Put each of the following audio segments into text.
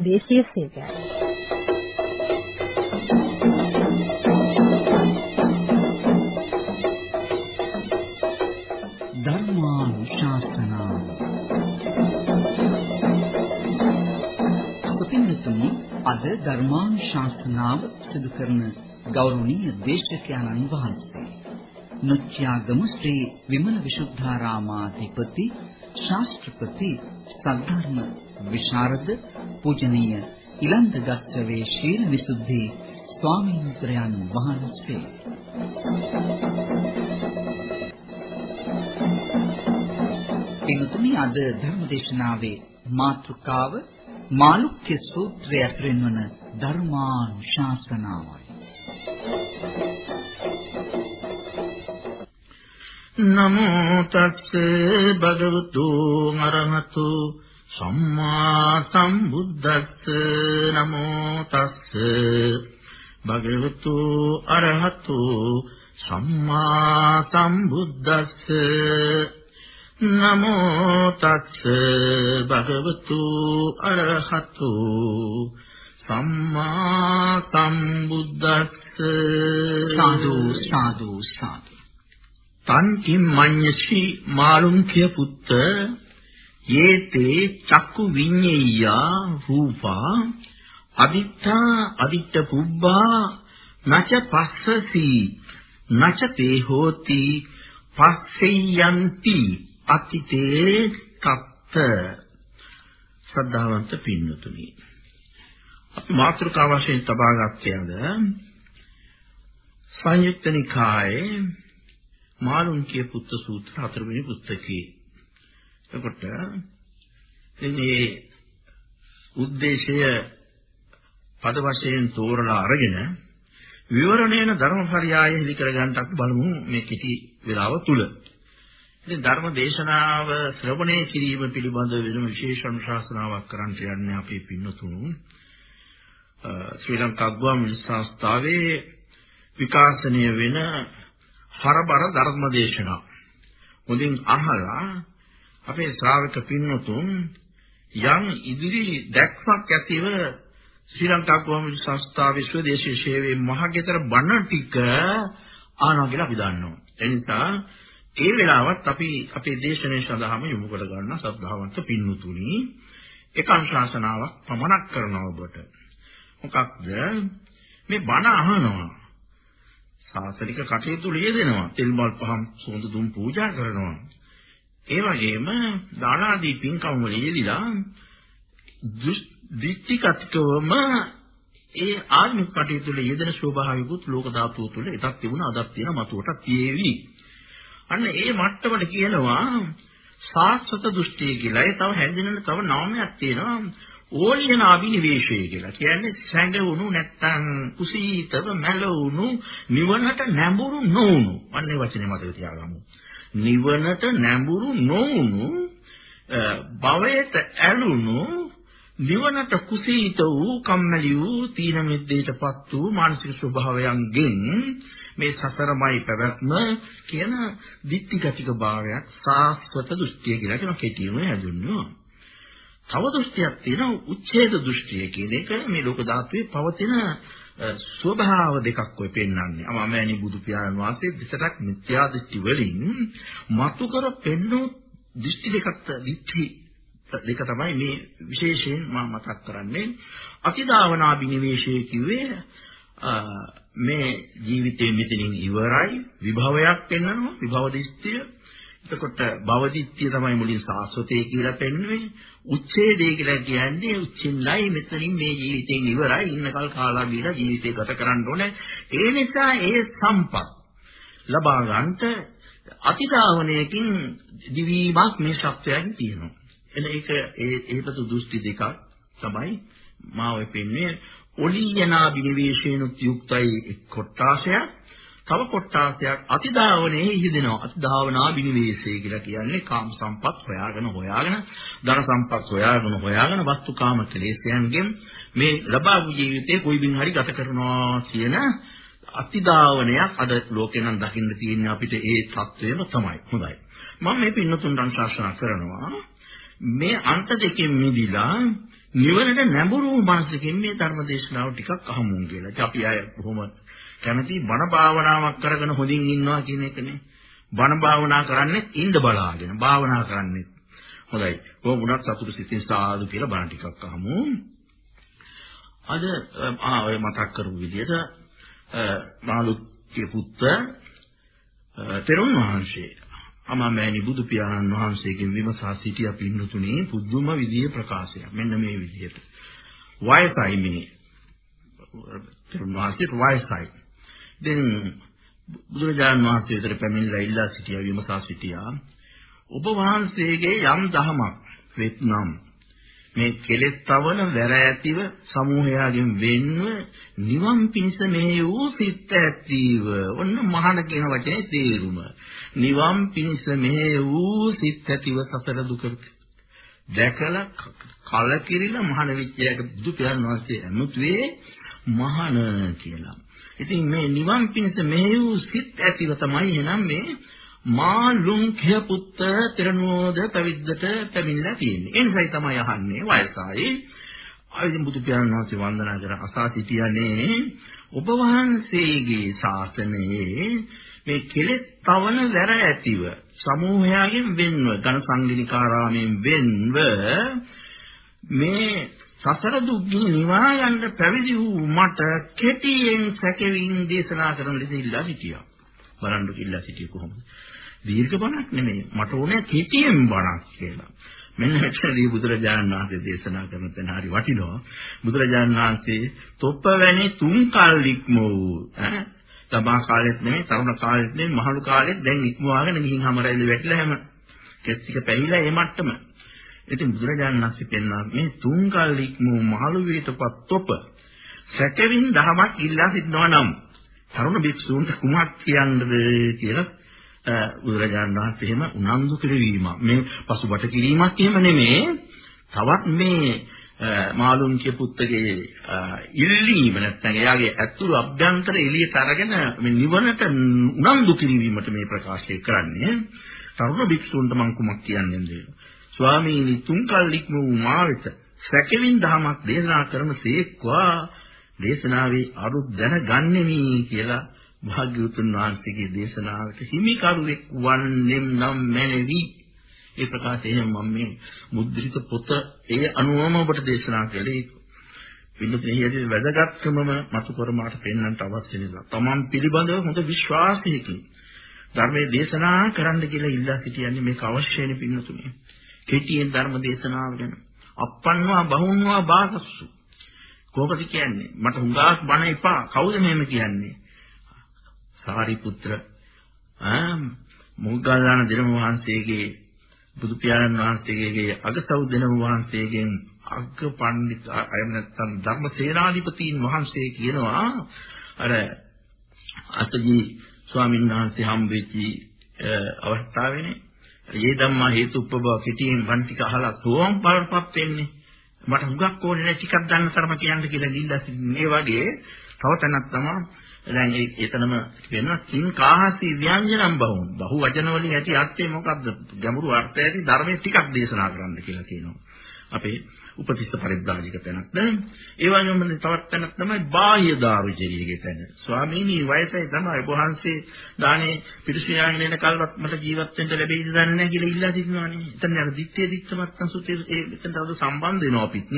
දේශීය සේවයයි. ධර්මානුශාසනාව සුපින්නතුනි අද ධර්මානුශාසනාව සිදු කරන ගෞරවනීය දේශකයන්න් වහන්සේ නොච්චාගම ශ්‍රී විමල විසුද්ධාරාමාධිපති ශාස්ත්‍රපති සද්ධර්ම විශාරද පූජනීය ඉලන්දගස්ත්‍රවේ ශීල විසුද්ධි ස්වාමීන් වහන්සේ එතුමි අද ධර්මදේශනාවේ මාතෘකාව මාළුක්‍ය සූත්‍රය ඇතුළෙන් වන ධර්මානුශාසනාවයි. නමෝ තස්ස භගවතු අරහතු සම්මා සම්බුද්දස්ස නමෝ තස්ස. භගවතු අරහතු සම්මා සම්බුද්දස්ස නමෝ තස්ස. භගවතු අරහතු සම්මා සම්බුද්දස්ස. සාදු සාදු සාදු. තන්කින් මඤ්ඤසි මාළුන්ඛ්‍ය පුත්ත යේතේ චක්කු විඤ්ඤේයා රූපා අදිත්තා අදිත්ත පුබ්බා නච පස්සසි නච තේ හෝති පස්සෙයන්ති අතිතේ කප්ප ශ්‍රද්ධාවන්ත පින්නතුනි අපි මාතෘකාව වශයෙන් තබා ගත්තේ අද සංයුක්ත නිකායේ මාළුන්කිය පුත්ත සූත්‍ර හතරවෙනි පුස්තකයේ. එතකොට මේ ಉದ್ದೇಶය පද වශයෙන් තෝරලා අරගෙන විවරණයන ධර්මපරයය හිලි කර ගන්නට බලමු මේ කිසි වෙලාව තුල. ඉතින් ධර්ම දේශනාව ශ්‍රවණය කිරීම පිළිබඳ වෙන විශේෂ අනුශාසනාවක් කරන්න යන්නේ අපේ පින්නතුණු ශ්‍රී ලංකා ගුවන් සංස්ථාවේ විකාශනය වෙන හරබර ධර්ම දේශනා. මුලින් අහලා අපේ ශ්‍රාවක පින්නතුන් යම් ඉදිරි දැක්මක් ඇතිව ශ්‍රී ලංකා කොමියුනි සංස්ථාවේ ස්වදේශීය සේවයේ මහගෙදර බණ ටික ආනවා කියලා අපි දන්නවා. ඒ නිසා ඒ වෙලාවත් අපි අපේ දේශනාවේ සඳහාම යොමු කර ගන්න සද්ධාවන්ත පින්නතුනි එක අනුශාසනාවක් පමණක් කරනවා ඔබට. මොකක්ද මේ බණ අහනවා. සාසනික කටයුතු ලියදෙනවා. තෙල් මල් පහම් සුවඳ දුම් පූජා කරනවා. ඒ වගේම දාන ආදී පින්කම් වල යෙදিলা දිට්ඨිකත්වම ඒ ආත්මික කටයුතු වල යෙදෙන ස්වභාවිකුත් ලෝක ධාතුව තුළ එකක් තිබුණා අදක් තියෙන මතුවට තියෙවි. අන්න ඒ මට්ටමට කියනවා සාස්වත දෘෂ්ටිය කියලා. ඒ තව හැඳින්වෙන තව නාමයක් තියෙනවා ඕලියන අභිනිවේෂය කියලා. කියන්නේ සැඟවුණු නැත්තම් කුසීතව මැලවුණු නිවනට නැඹුරු නොවුණු. අන්න ඒ වචනේ මතක තියාගමු. නිවනට නැඹුරු නොවුණු භවයට ඇලුණු නිවනට කුසීත වූ කම්මැලි වූ තීන මිද්දේටපත් වූ මානසික ස්වභාවයන්ගෙන් මේ සසරමයි පැවැත්ම කියන දික්ටිගතික භාවයක් සාස්වත දෘෂ්ටිය කියලා කියන කෙටිම හැඳුන්වනවා. තව දෘෂ්ටියක් තියෙනවා උච්ඡේද දෘෂ්ටිය කියන එක මේ ලෝක ධාතුවේ පවතින ස්වභාව දෙකක් ඔය පෙන්වන්නේ. අමමෑණි බුදු පියාණන් වහන්සේ විතරක් මිත්‍යා දෘෂ්ටි වලින් මතු කර පෙන්වූ දෘෂ්ටි දෙකක් දිට්ඨි දෙක තමයි මේ විශේෂයෙන් මම මතක් කරන්නේ. අතිදාවනා බිනිවේෂය කිව්වේ මේ ජීවිතේ මෙතනින් ඉවරයි විභවයක් පෙන්වනවා විභව දිස්ත්‍ය එතකොට භවදිත්‍ය තමයි මුලින් සාස්වතේ කියලා පෙන්වන්නේ උච්ඡේදේ කියලා කියන්නේ උච්චින්නයි මෙතනින් මේ ජීවිතෙන් ඉවරයි. ඉන්නකල් කාලා ගිහලා ජීවිතේ ගත කරන්න ඕනේ. ඒ නිසා ඒ සම්පත් ලබා ගන්නට අතිදාවණයකින් දිවීමක් මේ ශක්තියෙන් තියෙනවා. එන ඒක ඒ ඒපතු දෘෂ්ටි දෙකක් තමයි මා ඔය පෙන්නේ ඔලියනා බිනිවේෂේනුත් යුක්තයි එක් කොටාසයක්. තව කොටාසයක් අතිදාවනයේ යෙදෙනවා. අතිදාවනා බිනිවේසය කියලා කියන්නේ කාම සම්පත් හොයාගෙන හොයාගෙන ධන සම්පත් හොයාගෙන හොයාගෙන වස්තුකාම කෙලෙසයන්ගෙන් මේ ලබා වූ ජීවිතේ කොයි බින් හරි ගත කරනවා කියන අතිදාවනයක් අද ලෝකේ නම් දකින්න තියෙන අපිට ඒ தත්වයම තමයි. හොඳයි. මම මේ පින්නතුන්ට ශාසනා කරනවා මේ අන්ත දෙකෙන් මිදිලා නිවනට නැඹුරු මනසකින් මේ ධර්ම දේශනාව ටිකක් අහමුන් කියලා. අපි අය කොහොම කැමති බණ භාවනාවක් කරගෙන හොඳින් ඉන්නවා කියන එකනේ. බණ භාවනා කරන්නේ ඉඳ බලාගෙන භාවනා කරන්නේ. හොඳයි. කොහොම වුණත් සතුටු සිතින් සාදු කියලා බණ ටිකක් අහමු. අද ආ ඔය මතක් කරපු විදිහට මාළුක්ගේ පුත්ත තෙරුන් වහන්සේ අමාමෑණි බුදු පියාණන් වහන්සේගෙන් විමසා සිටියා පින්නතුනේ පුදුම විදිහේ ප්‍රකාශයක්. මෙන්න මේ විදිහට. වයසයි මේ තෙරුන් වහන්සේට වයසයි. දැන් බුදුරජාණන් වහන්සේ විතර පැමිණිලා ඉල්ලා සිටියා විමසා සිටියා. ඔබ වහන්සේගේ යම් දහමක් වෙත්නම් මේ කෙලෙස් තවන වැර ඇතිව සමූහයාගෙන් වෙන්ව නිවන් පිණිස මෙහි වූ සිත් ඇතිව ඔන්න මහාන කියන වචනේ තේරුම නිවන් පිණිස මෙහි වූ සිත් ඇතිව සසර දුක දැකලා කලකිරිලා මහාන විච්‍යයක බුදු පියාණන් වහන්සේ ඇමුතුවේ මහාන කියලා. ඉතින් මේ නිවන් පිණිස මෙහි වූ සිත් ඇතිව තමයි එනම් මේ මාළුන්ඛ්‍ය පුත්‍ර තිරණෝද පැවිද්දට පැමිණලා තියෙන්නේ. ඒ නිසායි තමයි අහන්නේ වයසයි. ආයුධ බුදු පියාණන් වහන්සේ වන්දනා කර අසා සිටියනේ ඔබ වහන්සේගේ ශාසනයේ මේ කෙලෙස් තවන වැර ඇතිව සමූහයෙන් වෙන්ව ඝන සංගිනිකාරාමයෙන් වෙන්ව මේ සසර දුක්ගින් නිවා යන්න පැවිදි වූ මට කෙටියෙන් සැකෙමින් දේශනා කරන ලෙස ඉල්ලා සිටියා. බලන්න ඉල්ලා සිටියේ කොහොමද? දීර්ඝ බණක් නෙමෙයි. මට ඕනේ කෙටියෙන් බණක් කියලා. මෙන්න මෙතනදී බුදුරජාණන් වහන්සේ දේශනා කරන තැන හරි වටිනවා. බුදුරජාණන් වහන්සේ තොප්ප වැනි තුන් කල් ඉක්ම වූ ඈ ළමා කාලෙත් නෙමෙයි තරුණ කාලෙත් නෙමෙයි මහලු කාලෙත් දැන් ඉක්මවාගෙන ගිහින් හැමරයිල වැටිලා හැම කෙස්සික පැහිලා ඒ මට්ටම. ඉතින් බුදුරජාණන් වහන්සේ පෙන්වා මේ තුන් කල් ඉක්ම වූ මහලු විතපත් තොප සැකවින් දහමක් ඉල්ලා සිටනවා නම් තරුණ භික්ෂූන්ට කුමක් කියන්නද කියලා බුදුරජාණන් වහන්සේ එහෙම උනන්දු කිරීම මේ පසුබට කිරීමක් එහෙම නෙමෙයි තවත් මේ මාළුන්ගේ පුත්තගේ ඉල්ලීම නැත්නම් එයාගේ ඇතුළු අභ්‍යන්තර එළියට අරගෙන මේ නිවනට උනන්දු කිරීමට මේ ප්‍රකාශය කරන්නේ. තරුණ භික්ෂූන්ට මම කුමක් කියන්නේද? ස්වාමීනි තුන්කල් ඉක්ම වූ මාවිත සැකෙමින් දහමක් දේශනා කරන සේක්වා දේශනාවේ අරුත් දැනගන්නෙමි කියලා භාග්‍යවතුන් වහන්සේගේ දේශනාවට හිමිකරුවෙක් වන්නෙම් නම් මැනවි. ඒ ප්‍රකාශයෙන් මම මේ මුද්‍රිත පොත ඒ අනුවම ඔබට දේශනා කළේ. පිළිතුරේදී වැදගත්කමම මතු කර මාට පෙන්වන්නට අවශ්‍ය නිසා. තමන් පිළිබඳව හොඳ විශ්වාසයකින් ධර්මයේ දේශනා කරන්න කියලා ඉල්ලා සිටියන්නේ මේක අවශ්‍යයිනේ පින්නතුනේ. කෙටියෙන් ධර්ම දේශනාව ගැන. අප්පන්වා බහුන්වා බාගස්සු. කොහොමද කියන්නේ? මට හුඟක් බණ එපා. කවුද මෙහෙම කියන්නේ? සාරිපුත්‍ර ආ මොග්ගල්ලාන දෙනම වහන්සේගේ බුදු පියාණන් වහන්සේගේ අගසව් දෙනම වහන්සේගෙන් අග්ග පඬිත් අය නැත්තම් ධර්ම සේනාධිපතීන් වහන්සේ කියනවා අර අතජී ස්වාමීන් වහන්සේ හම්බෙච්චි අවස්ථාවේනේ ඒ ධම්මා හේතුප්පව කෙටියෙන් වන් ටික අහලා සෝම් බලපත් වෙන්නේ? මට හුඟක් ඕනේ නැහැ ටිකක් ගන්න තරම කියන්න කියලා දීලා මේ වගේ තව තැනක් තමයි දැන් ඒ එතනම වෙනවා. කිං කාහසි ව්‍යංජනම් බහුම්. බහු වචන වලින් ඇති අර්ථය මොකද්ද? ගැඹුරු අර්ථය ඇති ධර්මයේ ටිකක් දේශනා කරන්න කියලා කියනවා. අපේ උපතිස්ස පරිබ්‍රාජික තැනක් දැන් ඒ වගේම තවත් තැනක් තමයි බාහ්‍ය දාරුචරියගේ තැන. ස්වාමීනි වයසයි තමයි. වහන්සේ දානේ පිරිසියාගෙන එන කල්වත් මට ජීවත් වෙන්න ලැබෙයිද දන්නේ නැහැ කියලා ඉල්ලා සිටිනවානේ එතන අර දිත්තේ දිත්තමත්තන් සුතේ ඒ එතන තවද සම්බන්ධ වෙනවා අපිත්.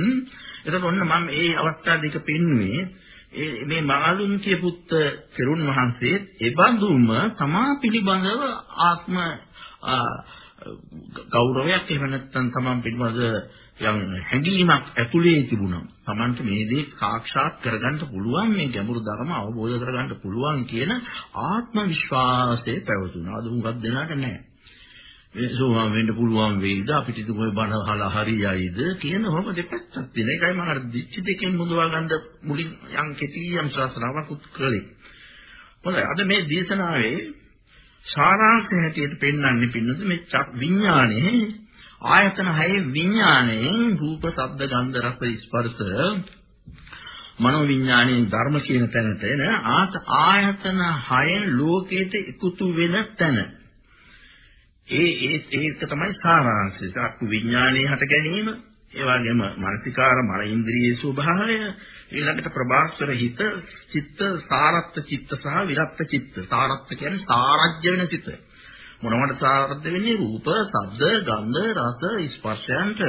එතකොට ඔන්න මම මේ අවස්ථා දෙක පෙන්නුවේ මේ මාළුන්ගේ පුත්ත තෙරුන් වහන්සේ එබඳුම තමා පිළිබඳව ආත්ම ගෞරවයක් එහෙම නැත්නම් තමන් පිළිබඳ යම් හැඟීමක් ඇතුලේ තිබුණා. තමන්ට මේ දේ සාක්ෂාත් කරගන්න පුළුවන් මේ ගැඹුරු ධර්ම අවබෝධ කරගන්න පුළුවන් කියන ආත්ම විශ්වාසය පැවතුණා. අද උඟක් දෙනාට නැහැ. මේ සෝවාන් වෙන්න පුළුවන් වෙයිද අපිට ඉතින් ඔය බණ අහලා හරියයිද කියන හොම දෙපැත්තක් තියෙන. ඒකයි මම අර දිච්ච දෙකෙන් මුදවා ගන්න මුලින් යම් කෙටි යම් ශාස්ත්‍රාවක් උත්කලේ. හොඳයි අද මේ දේශනාවේ සාරාංශය හැටියට පෙන්වන්නේ පින්නද මේ විඥානයේ ආයතන හයේ විඥාණයෙන් රූප, ශබ්ද, ගන්ධ, රස, ස්පර්ශ මනෝ විඥාණයෙන් ධර්ම කියන තැනට එන ආයතන හයෙන් ලෝකයට එකතු වෙන තැන. ඒ ඒ ඒක තමයි සාරාංශය. චක්කු විඥානයේ හට ගැනීම, ඒ වගේම මානසිකාර මන ඉන්ද්‍රියේ ස්වභාවය ඊළඟට ප්‍රභාස්වර හිත චිත්ත සාරත්ත චිත්ත සහ විරත්ත චිත්ත. සාරත්ත කියන්නේ සාරජ්‍ය වෙන චිත්ත. මොනවද සාරත්ත වෙන්නේ? රූප ශබ්ද ගන්ධ රස ස්පර්ශයන්ට.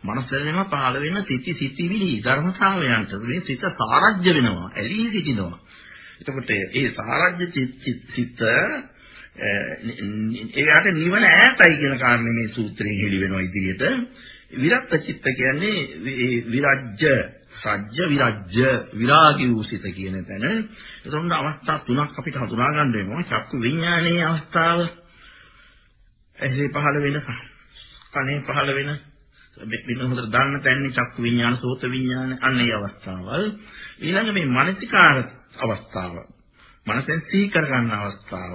මනස වෙනවා පහළ වෙන සිටි සිටිවිලි ධර්මතාවයන්ට. මේ සිත සාරජ්‍ය වෙනවා ඇලී සිටිනවා. එතකොට ඒ සාරජ්‍ය චිත්ත ඒකට නිවන ඈතයි කියන කාරණේ මේ සූත්‍රයෙන් හෙළි වෙනවා ඉදිරියට. විරත්ත චිත්ත කියන්නේ විරජ්‍ය සජ්ජ විරජ්‍ය විරාගී වූ සිත කියන තැන. එතකොට අවස්ථා තුනක් අපිට හඳුනා ගන්න වෙනවා. චක්කු විඥානයේ අවස්ථාව ඇහි පහළ වෙන කනේ පහළ වෙන මෙන්න හොඳට දාන්න තැන්නේ චක්කු විඥාන සෝත විඥාන අන්න ඒ අවස්ථාවල්. ඊළඟ මේ මානසිකාර අවස්ථාව. මනසෙන් සිහි කර ගන්න අවස්ථාව.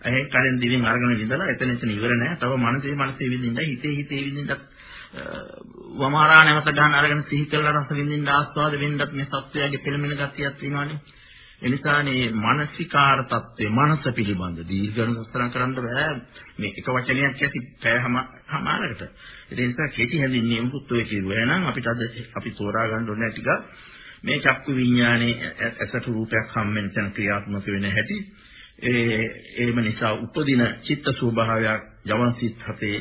ඇහෙන් කනෙන් දිවෙන් අරගෙන විඳලා එතන එතන ඉවර නෑ තව මනසේ මනසේ විඳින්න හිතේ හිතේ විඳින්නත් වමාරා නැවත ගන්න අරගෙන සිහි කරලා රස විඳින්න ආස්වාද වෙන්නත් මේ සත්‍යයේ පෙළමෙන ගතියක් තියෙනවානේ. එනිසානේ මානසිකාර தත්ත්වය මනස පිළිබඳ දීර්ඝන සස්තරම් කරන්න බෑ. මේ එක වචනයක් ඇති පැයම හමාරකට. ඒ නිසා කෙටි හැඳින්වීම පුත් ඔය කිව්වා නම් අපිට අද අපි තෝරා ගන්න ඕනේ ටික මේ චක්කු විඥානේ ඇසට රූපයක් හම්බෙන තැන ක්‍රියාත්මක වෙන හැටි. ඒ එහෙම නිසා උපදින චිත්ත ස්වභාවයක් යවන සිත් හතේ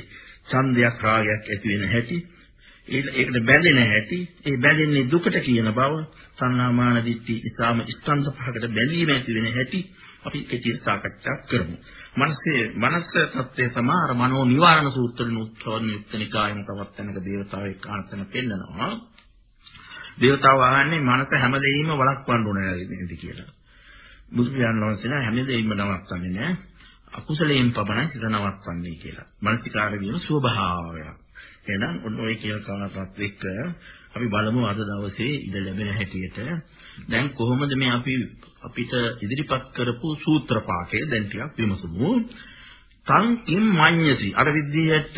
ඡන්දයක් රාගයක් ඇති වෙන හැටි. ඒකට බැඳෙන හැටි. ඒ බැඳෙන්නේ දුකට කියන බව. සංනාමාන දිට්ඨි ඉස්ලාම ස්කන්ධ පහකට බැඳීම ඇති වෙන හැටි අපි කෙටි සාකච්ඡා කරමු. මනසේ මනස තත්ත්වයේ සමාර මනෝ නිවාරණ සූත්‍රෙන උත්සවන යුක්තනිකායම තවත් තැනක දේවතාවෙක් ආනතන පෙන්නනවා. දේවතාව අහන්නේ මනස හැමදේම වළක්වන්න ඕනේ නේද කියලා. බුදු පියාණන් වහන්සේ හැමදේම නවත්තන්නේ නැහැ. අකුසලයෙන් පමණයි සිත නවත්තන්නේ කියලා. මනසිකාර වීම ස්වභාවයක්. එහෙනම් ඔන්න ඔය කියන කාරණාත් එක්ක අපි බලමු අද දවසේ ඉඳ ලැබෙන හැටියට දැන් කොහොමද මේ අපි අපිට ඉදිරිපත් කරපු සූත්‍ර පාඨය දැන් ටිකක් විමසමු. තං කිම් මඤ්ඤති අර විදිහට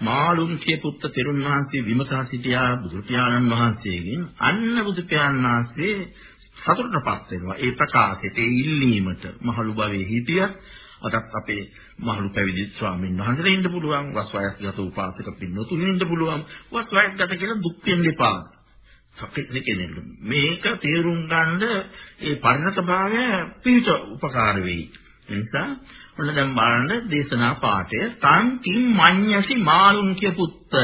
මාළුන්ගේ පුත්ත තෙරුන් වහන්සේ විමසා සිටියා බුදු පියාණන් වහන්සේගෙන් අන්න බුදු පියාණන් වහන්සේ සතුටටපත් වෙනවා. ඒ ප්‍රකාශයට ඒ ඉල්ලීමට මහලු භවයේ හිටියත් අදත් අපේ මහලු පැවිදි ස්වාමීන් වහන්සේලා ඉන්න පුළුවන්. වස් වයස්ගත උපාසක පින්නතුන් ඉන්න පුළුවන්. වස් වයස්ගත කියලා දුක් වෙන්න එපා. සකෙනෙක් මේක තේරුම් ගන්න ඒ පරිණත භාවය පිට උපකාර වෙයි. ඒ නිසා ඔන්න දැන් බලන්න දේශනා පාඨය තං කිම් මඤ්ඤසි මාළුන්ක්‍ය පුත්ත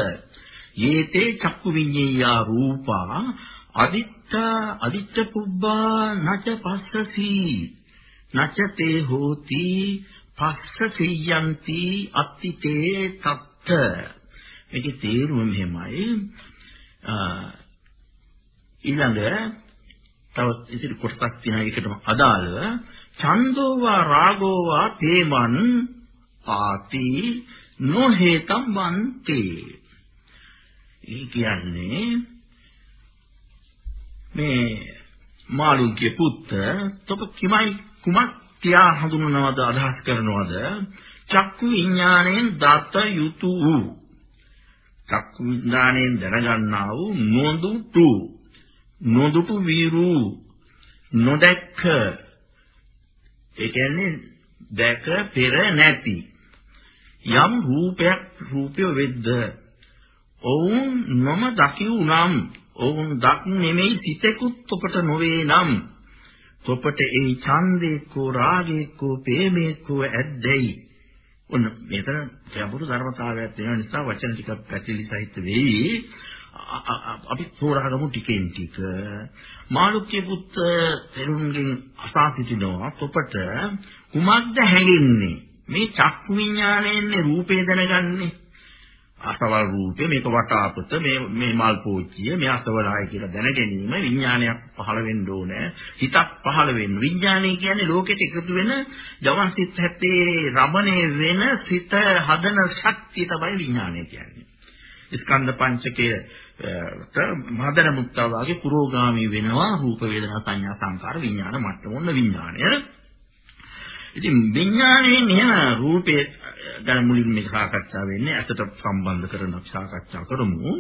යේතේ චක්කු විඤ්ඤේයා රූපා අදිත්තා අදිත්ත පුබ්බා නච පස්සසි නච තේ හෝති පස්ස සියන්ති අත්තිතේ තත්ත මේකේ තේරුම මෙහෙමයි. ඊළඟ තවත් ඉතිරි කොටසක් තියෙනවා. ඒකටම අදාළව චන්දෝවා රාගෝවා තේමන් පාති නොහේතම් වන්තේ ඒ කියන්නේ මේ මාළුන්ගේ පුත්ත තොප කිමයි කුමක් තියා හඳුනනවද අදහස් කරනවද? චක්කු විඥාණයෙන් දත යුතු වූ චක්කු විඥාණයෙන් දැනගන්නා වූ නොදුටු නොදුටු වීරු නොදැක්ක ඒ කියන්නේ දැක පෙර නැති යම් රූපයක් රූපය වෙද්ද ඔවුන් නොම දකිව් නම් ඔවුන් දක් නෙමෙයි සිතෙකුත් ඔබට නොවේ නම් ඔබට ඒ ඡන්දේකෝ රාගේකෝ ප්‍රේමේකෝ ඇද්දැයි. ඔන්න මෙතන ගැඹුරු ධර්මතාවයක් තියෙන නිසා වචන ටිකක් පැතිලි සහිත වෙයි. අපි තෝරාගමු ටිකෙන් ටික. මාළුක්‍ය පුත් තෙරුන්ගෙන් අසා සිටිනවා ඔබට කුමක්ද හැඟෙන්නේ? මේ චක්කු විඥාණයෙන් රූපේ දැනගන්නේ. අසවල් රූපේ මේක වටාපත මේ මේ මල් පෝච්චිය මේ අසවලාය කියලා දැන ගැනීම විඥානයක් පහළ වෙන්න ඕනේ. හිතක් පහළ වෙන්න. විඥානය කියන්නේ ලෝකෙට එකතු වෙන ජවන් සිත් හැත්තේ රමණේ වෙන සිත හදන ශක්තිය තමයි විඥානය කියන්නේ. ස්කන්ධ පංචකයේ මහදන මුක්තා වාගේ පුරෝගාමී වෙනවා. රූප වේදනා සංඥා සංකාර විඥාන මට්ටම ඔන්න විඥානය. ඉතින් විඥානයෙන් එහෙම රූපේ ගැන මුලින් මේක සාකච්ඡා වෙන්නේ ඇසට සම්බන්ධ කරන සාකච්ඡා කරමු.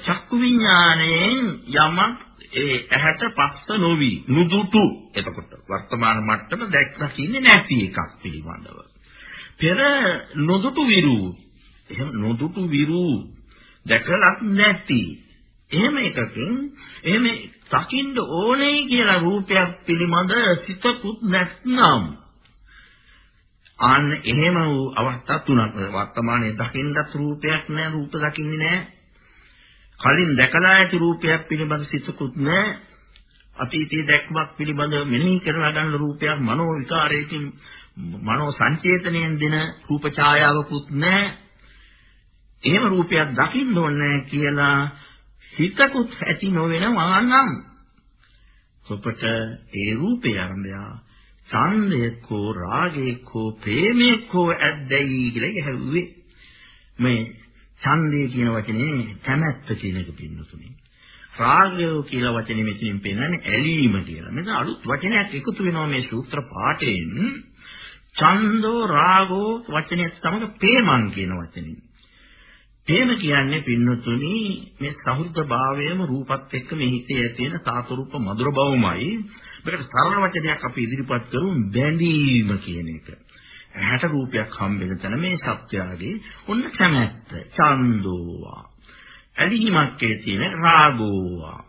චක්කු විඥාණයෙන් යමක් ඒ ඇහැට පස්ස නොවි නුදුටු එතකොට වර්තමාන මට්ටම දැක්කින්නේ නැති එකක් පිළිබඳව. පෙර නොදුටු විරු එහෙම නොදුටු විරු දැකලත් නැති එහෙම එකකින් එහෙම දකින්න ඕනේ කියලා රූපයක් පිළිබඳ සිතකුත් නැත්නම් අන්න එහෙම වූ අවස්ථා තුනක්. වර්තමානයේ දකින්නත් රූපයක් නැහැ රූප දකින්නේ නැහැ කලින් දැකලා ඇති රූපයක් පිළිබඳ සිතකුත් නැහැ අතීතයේ දැක්මක් පිළිබඳ මෙනෙහි කරලා ගන්න රූපයක් මනෝ විකාරයකින් මනෝ සංචේතනයෙන් දෙන රූප ඡායාවකුත් නැහැ එහෙම රූපයක් දකින්න ඕනේ කියලා හිතකුත් ඇති නොවෙනවා නම් ඔබට ඒ රූපය අරඹය ඡන්දයකෝ රාගයකෝ ප්‍රේමයකෝ ඇද්දයි කියලා ගැහුවේ මේ ඡන්දය කියන වචනේ කැමැත්ත කියන එක පින්නතුනේ රාගය කියලා වචනේ මෙතනින් පෙන්නන්නේ ඇලීම කියලා. මෙතන අලුත් වචනයක් එකතු වෙනවා මේ සූත්‍ර පාඨයෙන්. ඡන්தோ රාගෝ වචනයත් සමග ප්‍රේමං කියන වචනේ. ප්‍රේම කියන්නේ පින්නතුනි මේ සහෘද භාවයම රූපත් එක්ක මේ හිතේ ඇති වෙන සාතරූප මధుර බවමයි. මේකට සරල වචනයක් අපි ඉදිරිපත් කරමු බැඳීම කියන එක. ඇහැට රූපයක් හම්බෙන තැන මේ සත්‍යයගේ ඔන්න කැමැත්ත, ඡන්தோවා. ඇලීමක් තියෙන රාගෝවා.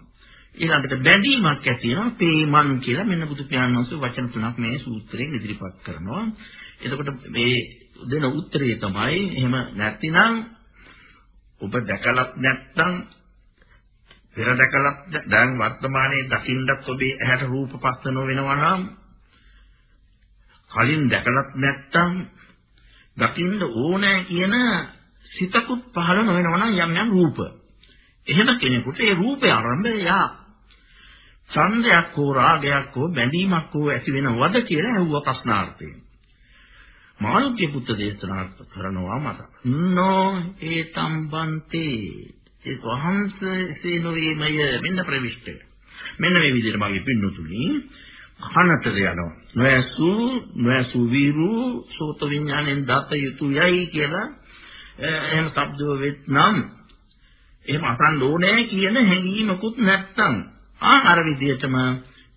ඊළඟට බැඳීමක් ඇති වෙනවා පේමන් කියලා මෙන්න බුදු පියාණන් වහන්සේ වචන තුනක් මේ සූත්‍රයෙන් ඉදිරිපත් කරනවා. එතකොට මේ දෙන උත්තරේ තමයි එහෙම නැතිනම් ඔබ දැකලත් නැත්නම් පෙර දැකලත් දැන් වර්තමානයේ දකින්නත් ඔබේ ඇහැට රූප පස්සන වෙනවා නම් කලින් දැකලත් නැත්නම් දකින්න ඕනෑ කියන සිතකුත් පහළ නොවෙනවා නම් යම් යම් රූප. එහෙම කෙනෙකුට ඒ රූපය ආරම්භය යා ඡන්දයක් හෝ රාගයක් හෝ බැඳීමක් හෝ ඇති වෙනවද කියලා ඇහුවා ප්‍රශ්නාර්ථයෙන්. මාළුක්‍ය පුත්‍ර දේශනා කරනවා මත. නෝ ඒතම් බන්තේ ඒ වහන්සේ නොවේමය මෙන්න ප්‍රවිෂ්ඨය. මෙන්න මේ විදිහට මගේ පින්නතුනි කනතර යනවා. නොයසු නොයසු විරු සෝත විඥාණයෙන් දත යුතුයයි කියලා එහෙම શબ્දෝ වෙත්නම් එහෙම අසන්න ඕනේ කියන හැඟීමකුත් නැත්තම් ආ අර විදිහටම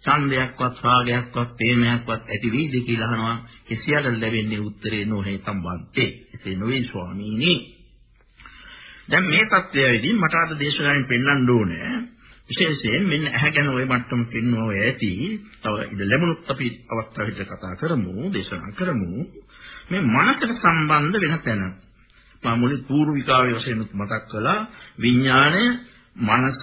ඡන්දයක්වත් රාගයක්වත් ප්‍රේමයක්වත් ඇති වෙයිද කියලා අහනවා ඒ සියල්ල ලැබෙන්නේ උත්තරේ නොහේ සම්බන්තේ එසේ නොවේ ස්වාමීනි දැන් මේ தත්ත්වයේදී මට අද දේශනාවෙන් පෙන්වන්න ඕනේ විශේෂයෙන් මෙන්න ඇහැ ගැන ওই මට්ටම පින්නෝ ඇති. තව ඉඳ ලැබුණොත් අපි අවස්ථාවට කතා කරමු, දේශනා කරමු. මේ මනසට සම්බන්ධ වෙන තැන. මම මුලින් පූර්විකාවේ වශයෙන් මතක් කළා විඥාණය, මනස,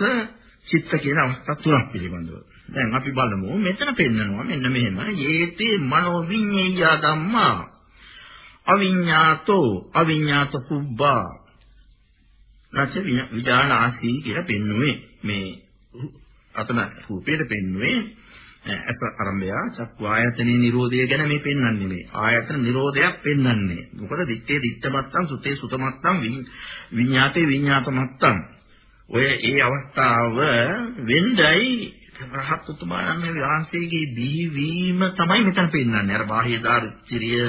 චිත්ත කියන අවස්ථා තුනක් පිළිබඳව. දැන් අපි බලමු මෙතන පෙන්නනවා මෙන්න මෙහෙම යේතේ මනෝ විඤ්ඤේය ධම්මා අවිඤ්ඤාතෝ අවිඤ්ඤාත කුබ්බා නැච විඥානාසී කියලා පෙන්නුවේ. මේ අතන රූපේට පෙන්නුවේ අත ආරම්භය චක්කු ආයතනයේ Nirodha ගැන මේ පෙන්වන්නේ මේ. ආයතන Nirodhayak පෙන්වන්නේ. මොකද දිත්තේ දිත්තමත්තම් සුතේ සුතමත්තම් විඤ්ඤාතේ විඤ්ඤාතමත්තම්. ඔය ඒ අවස්ථාව වෙන්නයි රහත් උතුමාණන් වහන්සේගේ බිහිවීම තමයි මෙතන පෙන්වන්නේ. අර බාහ්‍ය දාරිත්‍රිය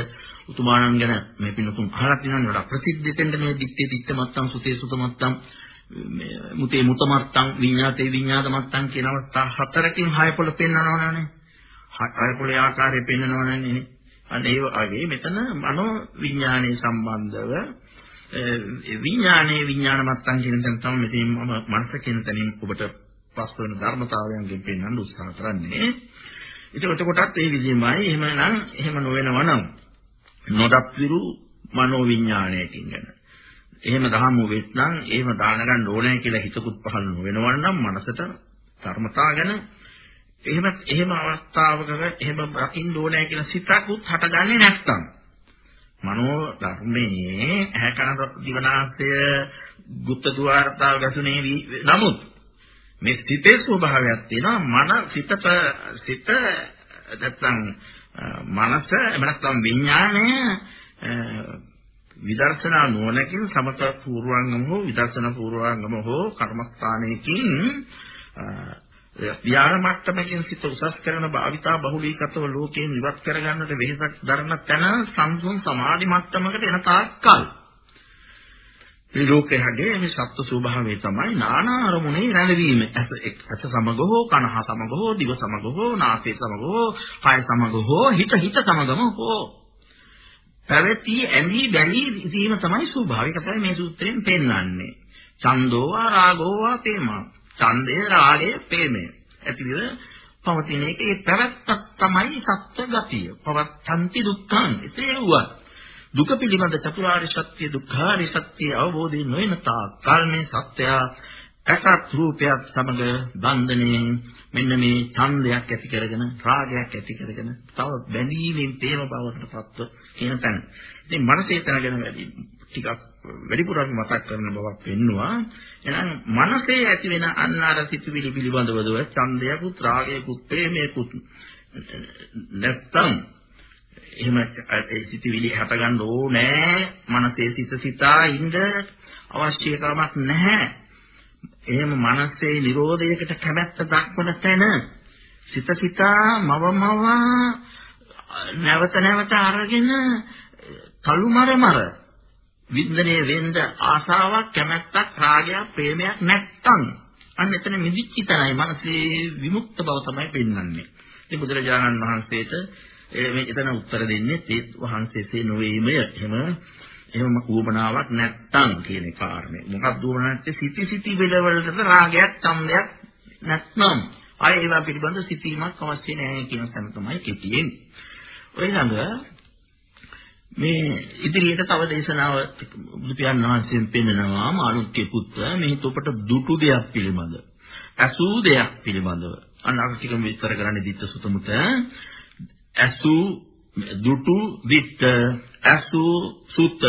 උතුමාණන් ගැන මේ පින්නතුන් අහලා තියෙනවනේ වඩා ප්‍රසිද්ධ දෙතෙන්ද මේ දිත්තේ දිත්ත මත්තම් සුතේ සුත මත්තම් මුතේ මුත මත්තම් විඤ්ඤාතේ විඤ්ඤාත මත්තම් කියන අවස්ථා හතරකින් හය පොළ පෙන්වනවනේ. හය පොළේ ආකාරය පෙන්වනවනේ. අන්න ඒ වගේ මෙතන මනෝ විඥානයේ සම්බන්ධව විඥානයේ විඥාන මත්තම් කියන තැන තමයි මෙතන මනස කියන තැනින් ඔබට පස් වෙන ධර්මතාවයන්ගෙන් පෙන්වන්න උත්සාහ කරන්නේ. ඉතින් එතකොටත් ඒ විදිහමයි එහෙමනම් එහෙම නොවෙනවා නම් නොදප්විරු මනෝ විඥාණයකින් ගැන. එහෙම දහමු වෙත්නම් එහෙම දාන ගන්න ඕනේ කියලා හිතකුත් පහළ නොවෙනවා නම් මනසට ධර්මතාව ගැන එහෙම එහෙම අවස්ථාවක එහෙම රකින්න ඕනේ කියලා සිතකුත් හටගන්නේ නැත්තම් මනෝ ධර්මයේ ඇහැ කන දිවනාසය ගුප්ත ద్వාරතාව ගැසුනේ නමුත් මේ සිතේ ස්වභාවයක් තියෙනවා මන සිත සිත නැත්නම් මනස නැත්නම් විඥාණය විදර්ශනා නුවණකින් සමත පූර්වාංගම හෝ විදර්ශනා පූර්වාංගම හෝ කර්මස්ථානයකින් ධ්‍යාන මට්ටමකින් සිත උසස් කරන භාවිතා බහුලීකතව ලෝකයෙන් ඉවත් කරගන්නට වෙහෙසක් දරන තැන සංසුන් සමාධි මට්ටමකට එන තාක්කල්. මේ ලෝකයේ මේ සත්ව ස්වභාවය තමයි නානා අරමුණේ රැඳවීම. ඇස ඇස සමග හෝ කන හා සමග හෝ දිව සමග හෝ නාසය සමග හෝ කය සමග හෝ හිත හිත සමගම හෝ පැවති ඇඳී බැඳී ඉඳීම තමයි ස්වභාවික තමයි මේ සූත්‍රයෙන් පෙන්වන්නේ. ඡන්தோ රාගෝ තේමා. ඡන්දේ රාගයේ ප්‍රේමය. ඇතිව පවතින එක ඒ පැවැත්තක් තමයි සත්‍ය ගතිය. පවත්තන්ති දුක්ඛං. ඒකේවුවා. දුක පිළිබඳ චතුරාර්ය සත්‍ය දුක්ඛාරි සත්‍ය අවබෝධය නොවන තාක් කර්මේ සත්‍යය අසත් රූපයක් සමග බන්ධනයෙන් මෙන්න මේ ඡන්දයක් ඇති කරගෙන රාගයක් ඇති කරගෙන තව බැඳීමෙන් තේම බවකට පත්ව කියන තැන. ඉතින් මනසේ තැන ගැන වැඩි ටිකක් වැඩිපුරක් මතක් කරන බවක් පෙන්නවා. එහෙනම් මනසේ ඇති වෙන අන්න අර සිතුවිලි පිළිබඳවද ඡන්දයකුත් රාගයකුත් ප්‍රේමයකුත් නැත්තම් එහෙම ඒ සිතුවිලි හටගන්න ඕනේ මනසේ සිත සිතා ඉන්න අවශ්‍ය කමක් නැහැ. එහෙම මනසේ නිරෝධයකට කැමැත්ත දක්වන තැන සිත සිතා මවමව නැවත නැවත අරගෙන කලුමර මර වින්දනයේ වෙන්න ආසාවක් කැමැත්තක් රාගයක් ප්‍රේමයක් නැත්තම් අන්න එතන මිදිච්ච තැනයි මනසේ විමුක්ත බව තමයි පෙන්වන්නේ. ඉතින් බුදුරජාණන් වහන්සේට මේ එතන උත්තර දෙන්නේ ඒ වහන්සේසේ නොවේමය. එහෙම එහෙම කුවමනාවක් නැත්තම් කියන කාරණේ. මොකක්ද උවමනාන්නේ සිටි සිටි වෙලවලට රාගයක්, සම්මයක් නැත්නම් අය ඒවා පිළිබඳ සිතීමක් අවශ්‍ය නැහැ කියන තැන තමයි කෙටියෙන්. ඔය ළඟ මේ ඉදිරියට තව දේශනාව බුදු පියාණන් වහන්සේෙන් පෙන්නනවා මාළුක්‍ය පුත්‍ර මේ තොපට දුටු දෙයක් පිළිබඳ අසූ දෙයක් පිළිබඳව අන්න අර ටිකම විස්තර කරන්නේ ditta සුතමුත අසූ දුටු විත්ත අසූ සුත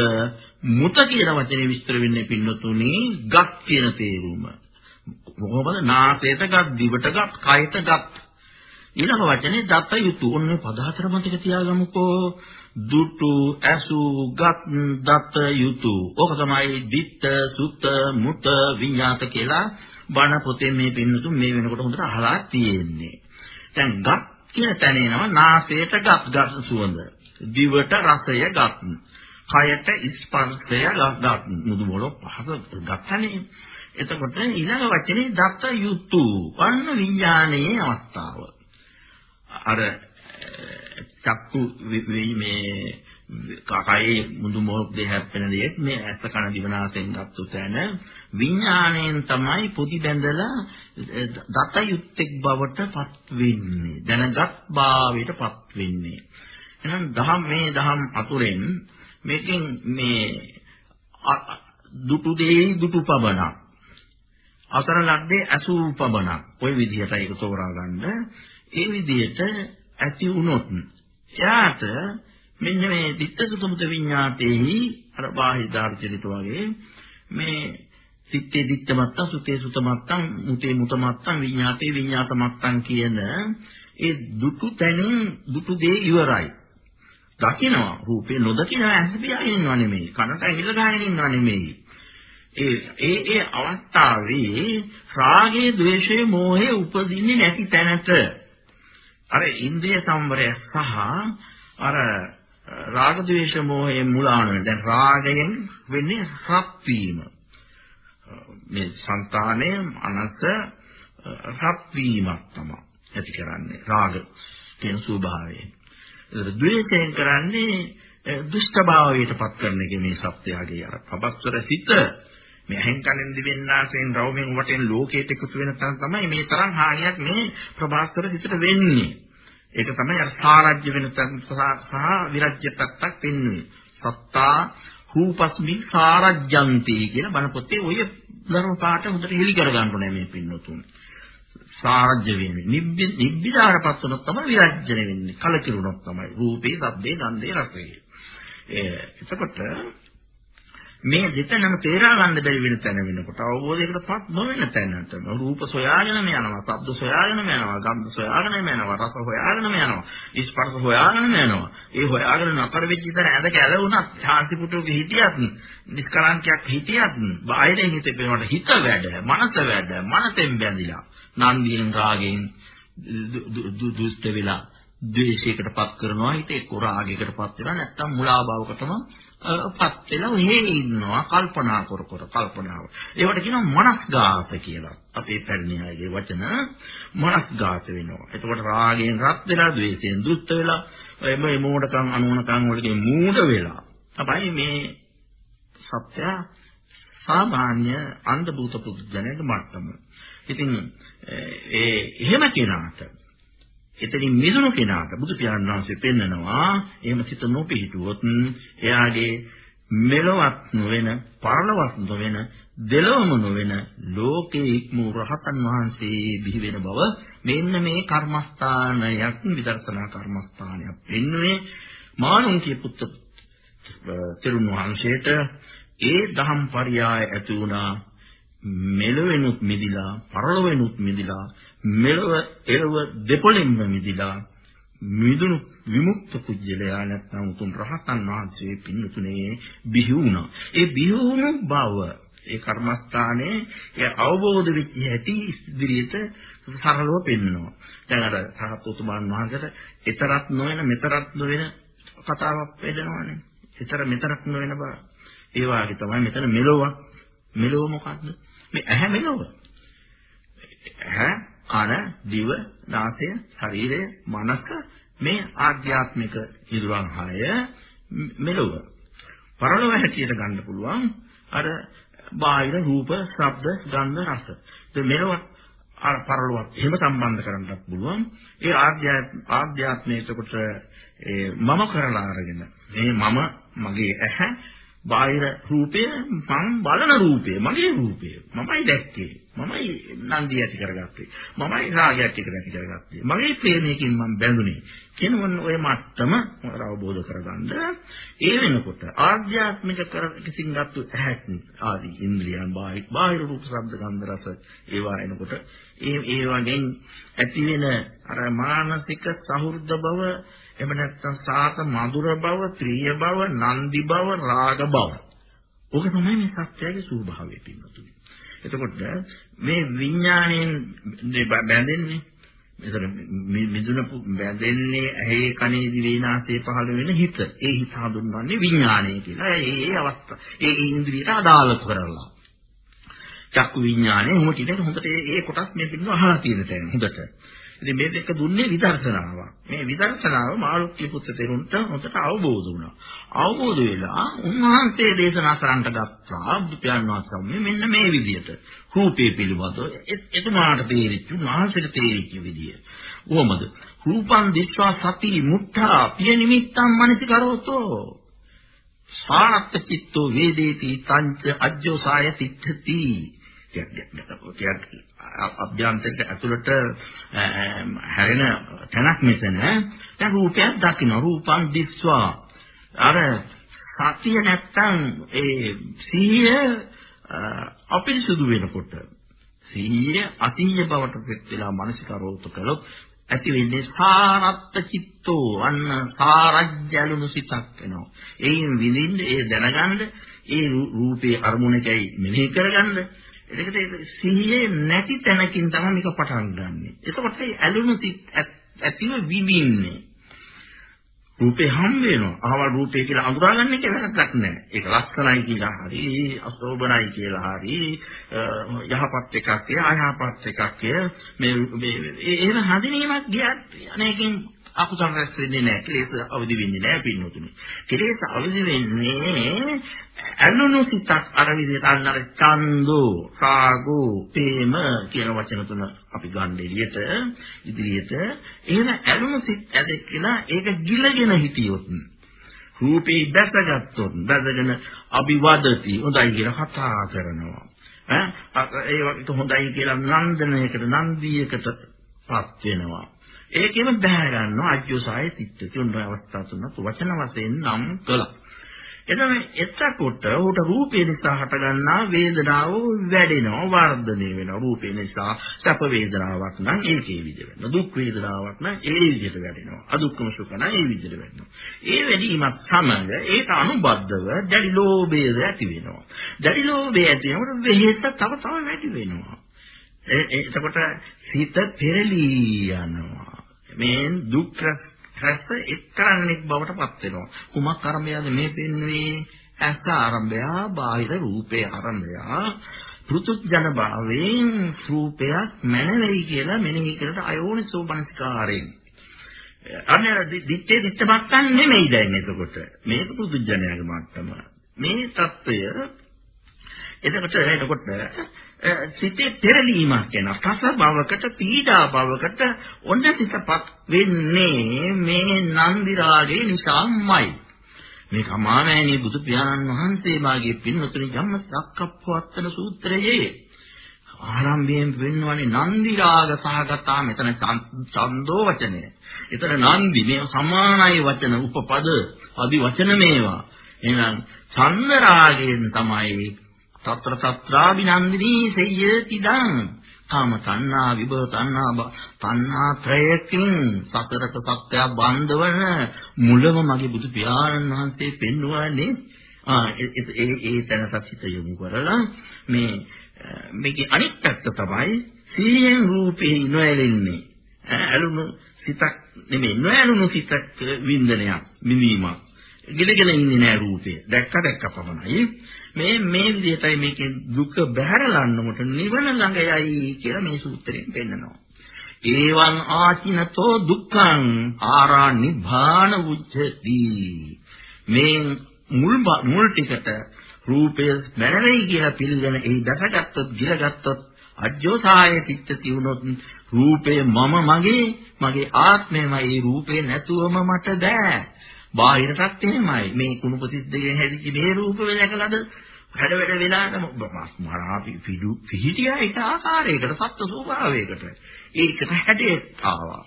මුත කියන වචනේ විස්තර වෙන්නේ පින්නතුනි ගත් කියන තේරුම. කොහොමද? නාසයට ගත් දිවට ගත් කයට ගත්. ඊළඟ වචනේ දත යුතු. ඔන්නේ පද හතර මතක තියාගමුකෝ. දුටු ඇසු ගත් දත යුතු. ඕක තමයි ditta sutta muta විඤ්ඤාත කියලා බණ පොතේ මේ පින්නතුන් මේ වෙනකොට හොඳට අහලා තියෙන්නේ. දැන් ගත් කියන තැන එනවා නාසයට ගත් ගත් සුවඳ. දිවට රසය ගත්. කයට ස්පර්ශය ගත්. මුදු මොළ පහස ගත්තනේ. එතකොට ඊළඟ වචනේ දත්ත යුතු. වන්න විඥානයේ අවස්ථාව. අර චක්කු මේ කකයේ මුදු මොහොත් දෙ හැප්පෙන දෙයක් මේ ඇස කන දිවනාසෙන් ගත්තු තැන විඥාණයෙන් තමයි පොදි බැඳලා දත යුත්තේක් බවට පත් වෙන්නේ දැනගත් භාවයට පත් වෙන්නේ එහෙනම් දහම් මේ දහම් අතුරෙන් මේකෙන් මේ දුටු දෙයි දුටු පබනක් අතර ලද්දේ අසූ පබනක් ওই විදිහට ඒක තෝරා ගන්න ඒ විදිහට ඇති වුණොත් එයාට මෙන්න මේ dittasutamut විඤ්ඤාතේහි අර බාහිර ධාර්චරිත වගේ මේ සිත්තේ දිච්ච මත්තං සුතේ සුත මත්තං මුතේ මුත මත්තං විඤ්ඤාතේ විඤ්ඤාත මත්තං කියන ඒ දුටු තැනින් දුටු දේ ඉවරයි. දකිනවා රූපේ නොදකින ඇස් පියා ඉන්නව නෙමෙයි කනට ඇහිලා ගහගෙන ඉන්නව නෙමෙයි. ඒ ඒ ඒ අවස්ථාවේ රාගයේ ද්වේෂයේ මෝහයේ උපදින්නේ නැති තැනට. අර ඉන්ද්‍රිය සංවරය සහ අර රාග ද්වේෂ මෝහයේ මුලාණය දැන් රාගයෙන් වෙන්නේ හත් වීම. මේ సంతානය අනස රත් වීමක් තමයි ඇති කරන්නේ රාග කියන ස්වභාවයෙන්. ඒක ද්වේෂයෙන් කරන්නේ දුෂ්ටභාවයට පත් කරන එක මේ සත්‍යයගේ අර පබස්තර සිත මේ අහෙන් කනෙන් දිවෙන්නාසෙන් රවුමෙන් වටෙන් ලෝකයට එකතු වෙන තැන තමයි මේ තරම් හානියක් මේ ප්‍රභාස්වර සිතට වෙන්නේ. ඒක තමයි අර සාරජ්‍ය වෙන තැන සහ විරජ්‍ය තත්ත්වයක් වෙන්නේ. සත්තා රූපස්මි සාරජ්‍යන්ති කියන බණ පොතේ ඔය ධර්ම පාඩ හොඳට හෙලි කර ගන්න ඕනේ මේ පින්නතුන්. සාරජ්‍ය වෙන්නේ. නිබ්බිදාරපත් වුණොත් තමයි විරජ්‍යන වෙන්නේ. කලකිරුණොත් තමයි රූපේ, ශබ්දේ, ගන්ධේ, රසේ. එතකොට මේ දෙතනම තේරා ගන්න බැරි වෙන තැන වෙනකොට අවබෝධයකටපත් නොවන තැනට රූප සොයාගෙනම යනවා ශබ්ද සොයාගෙනම යනවා ගන්ධ සොයාගෙනම යනවා රස හොයාගෙනම යනවා ස්පර්ශ හොයාගෙනම යනවා. ඒ හොයාගෙන නතර වෙච්ච තැන ඇඳ කැලුණත් ශාන්ති පුටුවක හිටියත් නිස්කලංකයක් හිටියත් බාහිරින් හිතේපේනට හිත වැඩ මනස වැඩ මනසෙන් බැඳිලා නන්දියෙන් රාගෙන් දුස්ත වෙලා ද්වේෂයකටපත් කරනවා හිත එක්ක රාගයකටපත් වෙනවා නැත්නම් මුලා භාවකටම පත් වෙලා ඔහේ ඉන්නවා කල්පනා කර කර කල්පනාව. ඒවට කියනවා මනස්ගාත කියලා. අපේ පැරණි අයගේ වචන මනස්ගාත වෙනවා. එතකොට රාගයෙන් රත් වෙලා, ද්වේෂයෙන් දුෂ්ට වෙලා, මේ මෝඩකම් අනුවණකම් වලකින් මූඩ වෙලා. තමයි මේ සත්‍ය සාමාන්‍ය අන්ධ භූත පුදුජනයේ මට්ටම. ඉතින් ඒ එහෙම කෙනාට එතනින් මිදුණු කෙනාට බුදු පියාණන් වහන්සේ පෙන්නනවා එහෙම සිත නොපිහිටුවොත් එයාගේ මෙලොවත් නොවන පරලොවත් නොවන දෙලොවම නොවන ලෝකේ ඉක්මු රහතන් වහන්සේ බිහි වෙන බව මෙන්න මේ කර්මස්ථානයක් විදර්ශනා කර්මස්ථානයක් වෙන්නේ මානුන්ගේ පුත්ත තෙරුන් වහන්සේට. ඒ දහම් පරියාය ඇති වුණා. මෙලොවෙනුත් මිදිලා පරලොවෙනුත් මිදිලා මෙලොව එළව දෙපොළින්ම මිදිලා මිදුණු විමුක්ත කුජලයා නැත්නම් උතුම් රහතන් වහන්සේ පින්නතුනේ බිහි වුණා. ඒ බිහි වුණු බව ඒ කර්මස්ථානයේ ඒ අවබෝධ වෙච්ච හැටි ඉදිරියට සරලව පෙන්වනවා. දැන් අර සහතුතුමාන් වහන්සේට ඊතරක් නොවන මෙතරක් නොවන කතාවක් වෙදනවනේ. ඊතර මෙතරක් නොවන බව. ඒ වාගේ තමයි මෙතන මෙලොවක්. මෙලොව මොකද්ද? මේ ඇහැ මෙලොව. ඇහැ, කන, දිව, නාසය, ශරීරය, මනස මේ ආධ්‍යාත්මික ඉදරන් හය මෙලොව. පරලොව හැටියට ගන්න පුළුවන් අර බාහිර රූප, ශබ්ද, ගන්ධ, රස. ඒ මෙලොව අර පරලොවත් එහෙම සම්බන්ධ කරන්නත් පුළුවන්. ඒ ආධ්‍යාත්මයේ එතකොට ඒ මම කරලා අරගෙන මේ මම මගේ ඇහැ බාහිර රූපය මම බලන රූපය මගේ රූපය මමයි දැක්කේ මමයි නන්දිය ඇති කරගත්තේ මමයි රාගය ඇති කරගත්තේ මගේ ප්‍රේමයකින් මම බැඳුනේ කියන ඔය මට්ටම අවබෝධ කරගන්න ඒ වෙනකොට ආධ්‍යාත්මික කරකින් ගත්තු ඇහත් ආදී ඉන්ද්‍රියන් බාහිර බාහිර රූප ශබ්ද ගන්ධ රස ඒවා එනකොට ඒ ඒ වගේ ඇති වෙන අර මානසික සහෘද බව එහෙම නැත්නම් සාත මధుර බව, ප්‍රිය බව, නන්දි බව, රාග බව. ඕක තමයි මේ සත්‍යයේ ස්වභාවය පින්නතුනි. එතකොට මේ විඥාණයෙන් බැඳෙන්නේ මෙතන මිදුන බැඳෙන්නේ ඇහි කනේ දිවේනාසයේ පහළ වෙන හිත. ඒ හිත හඳුන්වන්නේ විඥාණය කියලා. ඒ ඒ අවස්ථා ඒ ඉන්ද්‍රියට අදාළ කරලා. චක්කු විඥානය උඹ ටිකට හොඳට ඒ කොටස් මේ පිළිබඳව අහලා තියෙන තැන හොඳට. ඉතින් මේ දෙක දුන්නේ විදර්ශනාවක්. මේ විදර්ශනාව මාළුක්‍ය පුත්‍ර තෙරුන්ට හොඳට අවබෝධ වුණා. අවබෝධ වෙලා උන්වහන්සේ දේශනා කරන්නට ගත්තා බුදුපියාණන් වහන්සේ මෙන්න මේ විදිහට රූපේ පිළිබඳව එතුමාට තේරිච්ච උන්වහන්සේට තේරිච්ච විදිය. කොහොමද? රූපං දිස්වා සති මුත්තා පිය නිමිත්තං මනසිකරෝතෝ සාරත්ත චිත්තෝ වේදේති තංච අජ්ජෝසාය තිට්ඨති ටිකක් අභ්‍යන්තරයට ඇතුළට හැරෙන තැනක් මෙතන. දැන් රූපයක් දකින්න රූපං දිස්වා. අර සතිය නැත්තම් ඒ සිහිය අපිරිසුදු වෙනකොට සිහිය අතිය බවට පෙත් වෙලා මානසිකරෝත කළොත් ඇති වෙන්නේ සාරත්ත චිත්තෝ අන්න සාරජ්‍යලුණු සිතක් වෙනවා. ඒයින් විඳින්න ඒ දැනගන්න ඒ රූපේ අරමුණකයි මෙනෙහි කරගන්න ඒකට ඒ සිහියේ නැති තැනකින් තමයි මේක පටන් ගන්නෙ. එතකොට ඒ ඇලුණු සිත් ඇතිව විඳින්නේ. රූපේ හම් වෙනවා. අහවල් රූපේ කියලා අඳුරාගන්න එක වැරද්දක් නෑ. ඒක ලස්සනයි කියලා හරි, අශෝභනයි කියලා හරි, යහපත් එකක් කියලා, අයහපත් එකක් කියලා මේ මේ එහෙම හඳුනීමක් ගියත් අනේකින් අකුසල රැස් වෙන්නේ නැහැ. කෙලෙස් අවදි වෙන්නේ නැහැ පින්නතුනි. කෙලෙස් අවදි වෙන්නේ ඇලුණු සිතක් අර විදිහට අන්න අර ඡන්தோ රාගෝ ප්‍රේම කියන වචන තුන අපි ගන්න එළියට ඉදිරියට එහෙම ඇලුණු සිත් ඇදෙකලා ඒක ගිලගෙන හිටියොත් රූපේ දැසගත්තොත් දැසගෙන අභිවදති හොඳයි කියලා කතා කරනවා. ඈ? ඒ වගේ හොඳයි කියලා නන්දනයකට නන්දියකටපත් වෙනවා. ඒකෙම බෑ ගන්නවා අජ්ජෝසාය තිත්ත. කියන අවස්ථා තුනක් වචන වශයෙන් නම් කළා. එතකොට එතකොට ඌට රූපේ නිසා හටගන්නා වේදනාව වැඩෙනවා වර්ධනය වෙනවා. රූපේ නිසා සැප වේදනාවක් නම් ඒකේ විදිහ වෙනවා. දුක් වේදනාවක් නම් ඒ විදිහට වැඩෙනවා. අදුක්කම සුඛ නම් ඒ විදිහට වැඩෙනවා. ඒ වැඩිමත් සමග ඒක අනුබද්ධව දැඩි ලෝභයද ඇති වෙනවා. දැඩි ලෝභය ඇති වෙනකොට වෙහෙස තව තව වැඩි වෙනවා. එතකොට හිත පෙරලී යනවා. මේ දුක් රැස්ස එක්තරන්නෙක් බවට පත් වෙනවා. කුමක් අරඹයද මේ පෙන්වන්නේ? ඇස අරඹය, බාහිර රූපේ අරඹය, පෘතුජන භාවයෙන් රූපයක් මැනවයි කියලා මෙනෙහි කරලා අයෝනිසෝ මනස්කාරයෙන්. අනේ දිත්තේ දිත්ත මට්ටම් නෙමෙයි දැන් එතකොට. මේක පෘතුජනයාගේ මට්ටම. මේ తত্ত্বය එතකොට එතකොට සිතේ පෙරලීමක් වෙනවා. කස භවකට පීඩා භවකට ඔන්න සිතපත් වෙන්නේ මේ නන්දි රාගය නිසාමයි. මේ කමාමෑණී බුදු පියාණන් වහන්සේ මාගේ පින්වතුනි ජම්ම සක්කප්පවත්තන සූත්‍රයේ ආරම්භයෙන් වෙන්නවනේ නන්දි රාග සහගතා මෙතන ඡන්தோ වචනය. එතන නන්දි මේ සමානයි වචන උපපද අදි වචන මේවා. එහෙනම් ඡන්ද රාගයෙන් තමයි తත්‍ර తත්‍රාබිනන්දිනී සෙය්‍යති දං කාම තණ්හා විභව තණ්හා තණ්හා ත්‍රයකින් සතරට සත්‍ය බන්ධවන මුලම මගේ බුදු පියාණන් වහන්සේ පෙන්වන්නේ ආ ඒ ඒ තැන සත්‍යිත යොමු කරලා මේ මේකේ අනිත් පැත්ත තමයි සීයෙන් රූපේ නොඇලෙන්නේ ඇලුණු සිතක් නෙමෙයි නොඇලුණු සිතක් වින්දනයක් මිදීමක් ගිලගෙන ඉන්නේ නෑ රූපය දැක්ක දැක්ක පමණයි මේ මේ විදිහටයි මේකේ දුක බහැරලන්නකොට නිවන ළඟ යයි කියලා මේ සූත්‍රයෙන් පෙන්නනවා. ඒවං ආචිනතෝ දුක්ඛං ආරා නිබ්බාන උච්චති මේ මුල් මුල් ටිකට රූපය මැරෙයි කියලා පිළිගෙන ඒ දැකගත්තොත් ගිලගත්තොත් අජ්ජෝසාය පිච්චති වුණොත් රූපය මම මගේ මගේ ආත්මයමයි ඒ රූපේ නැතුවම මට බෑ. බාහිරටත් එහෙමයි. මේ කුණුපතිද්දයෙන් හැදිච්ච මේ රූපෙ දැකලාද හැඩ වැඩ වෙලාටම මරා පිඩු පිහිටියා ඒක ආකාරයකට සත්ත්ව ස්වභාවයකට. ඒකට හැඩයක් ආවා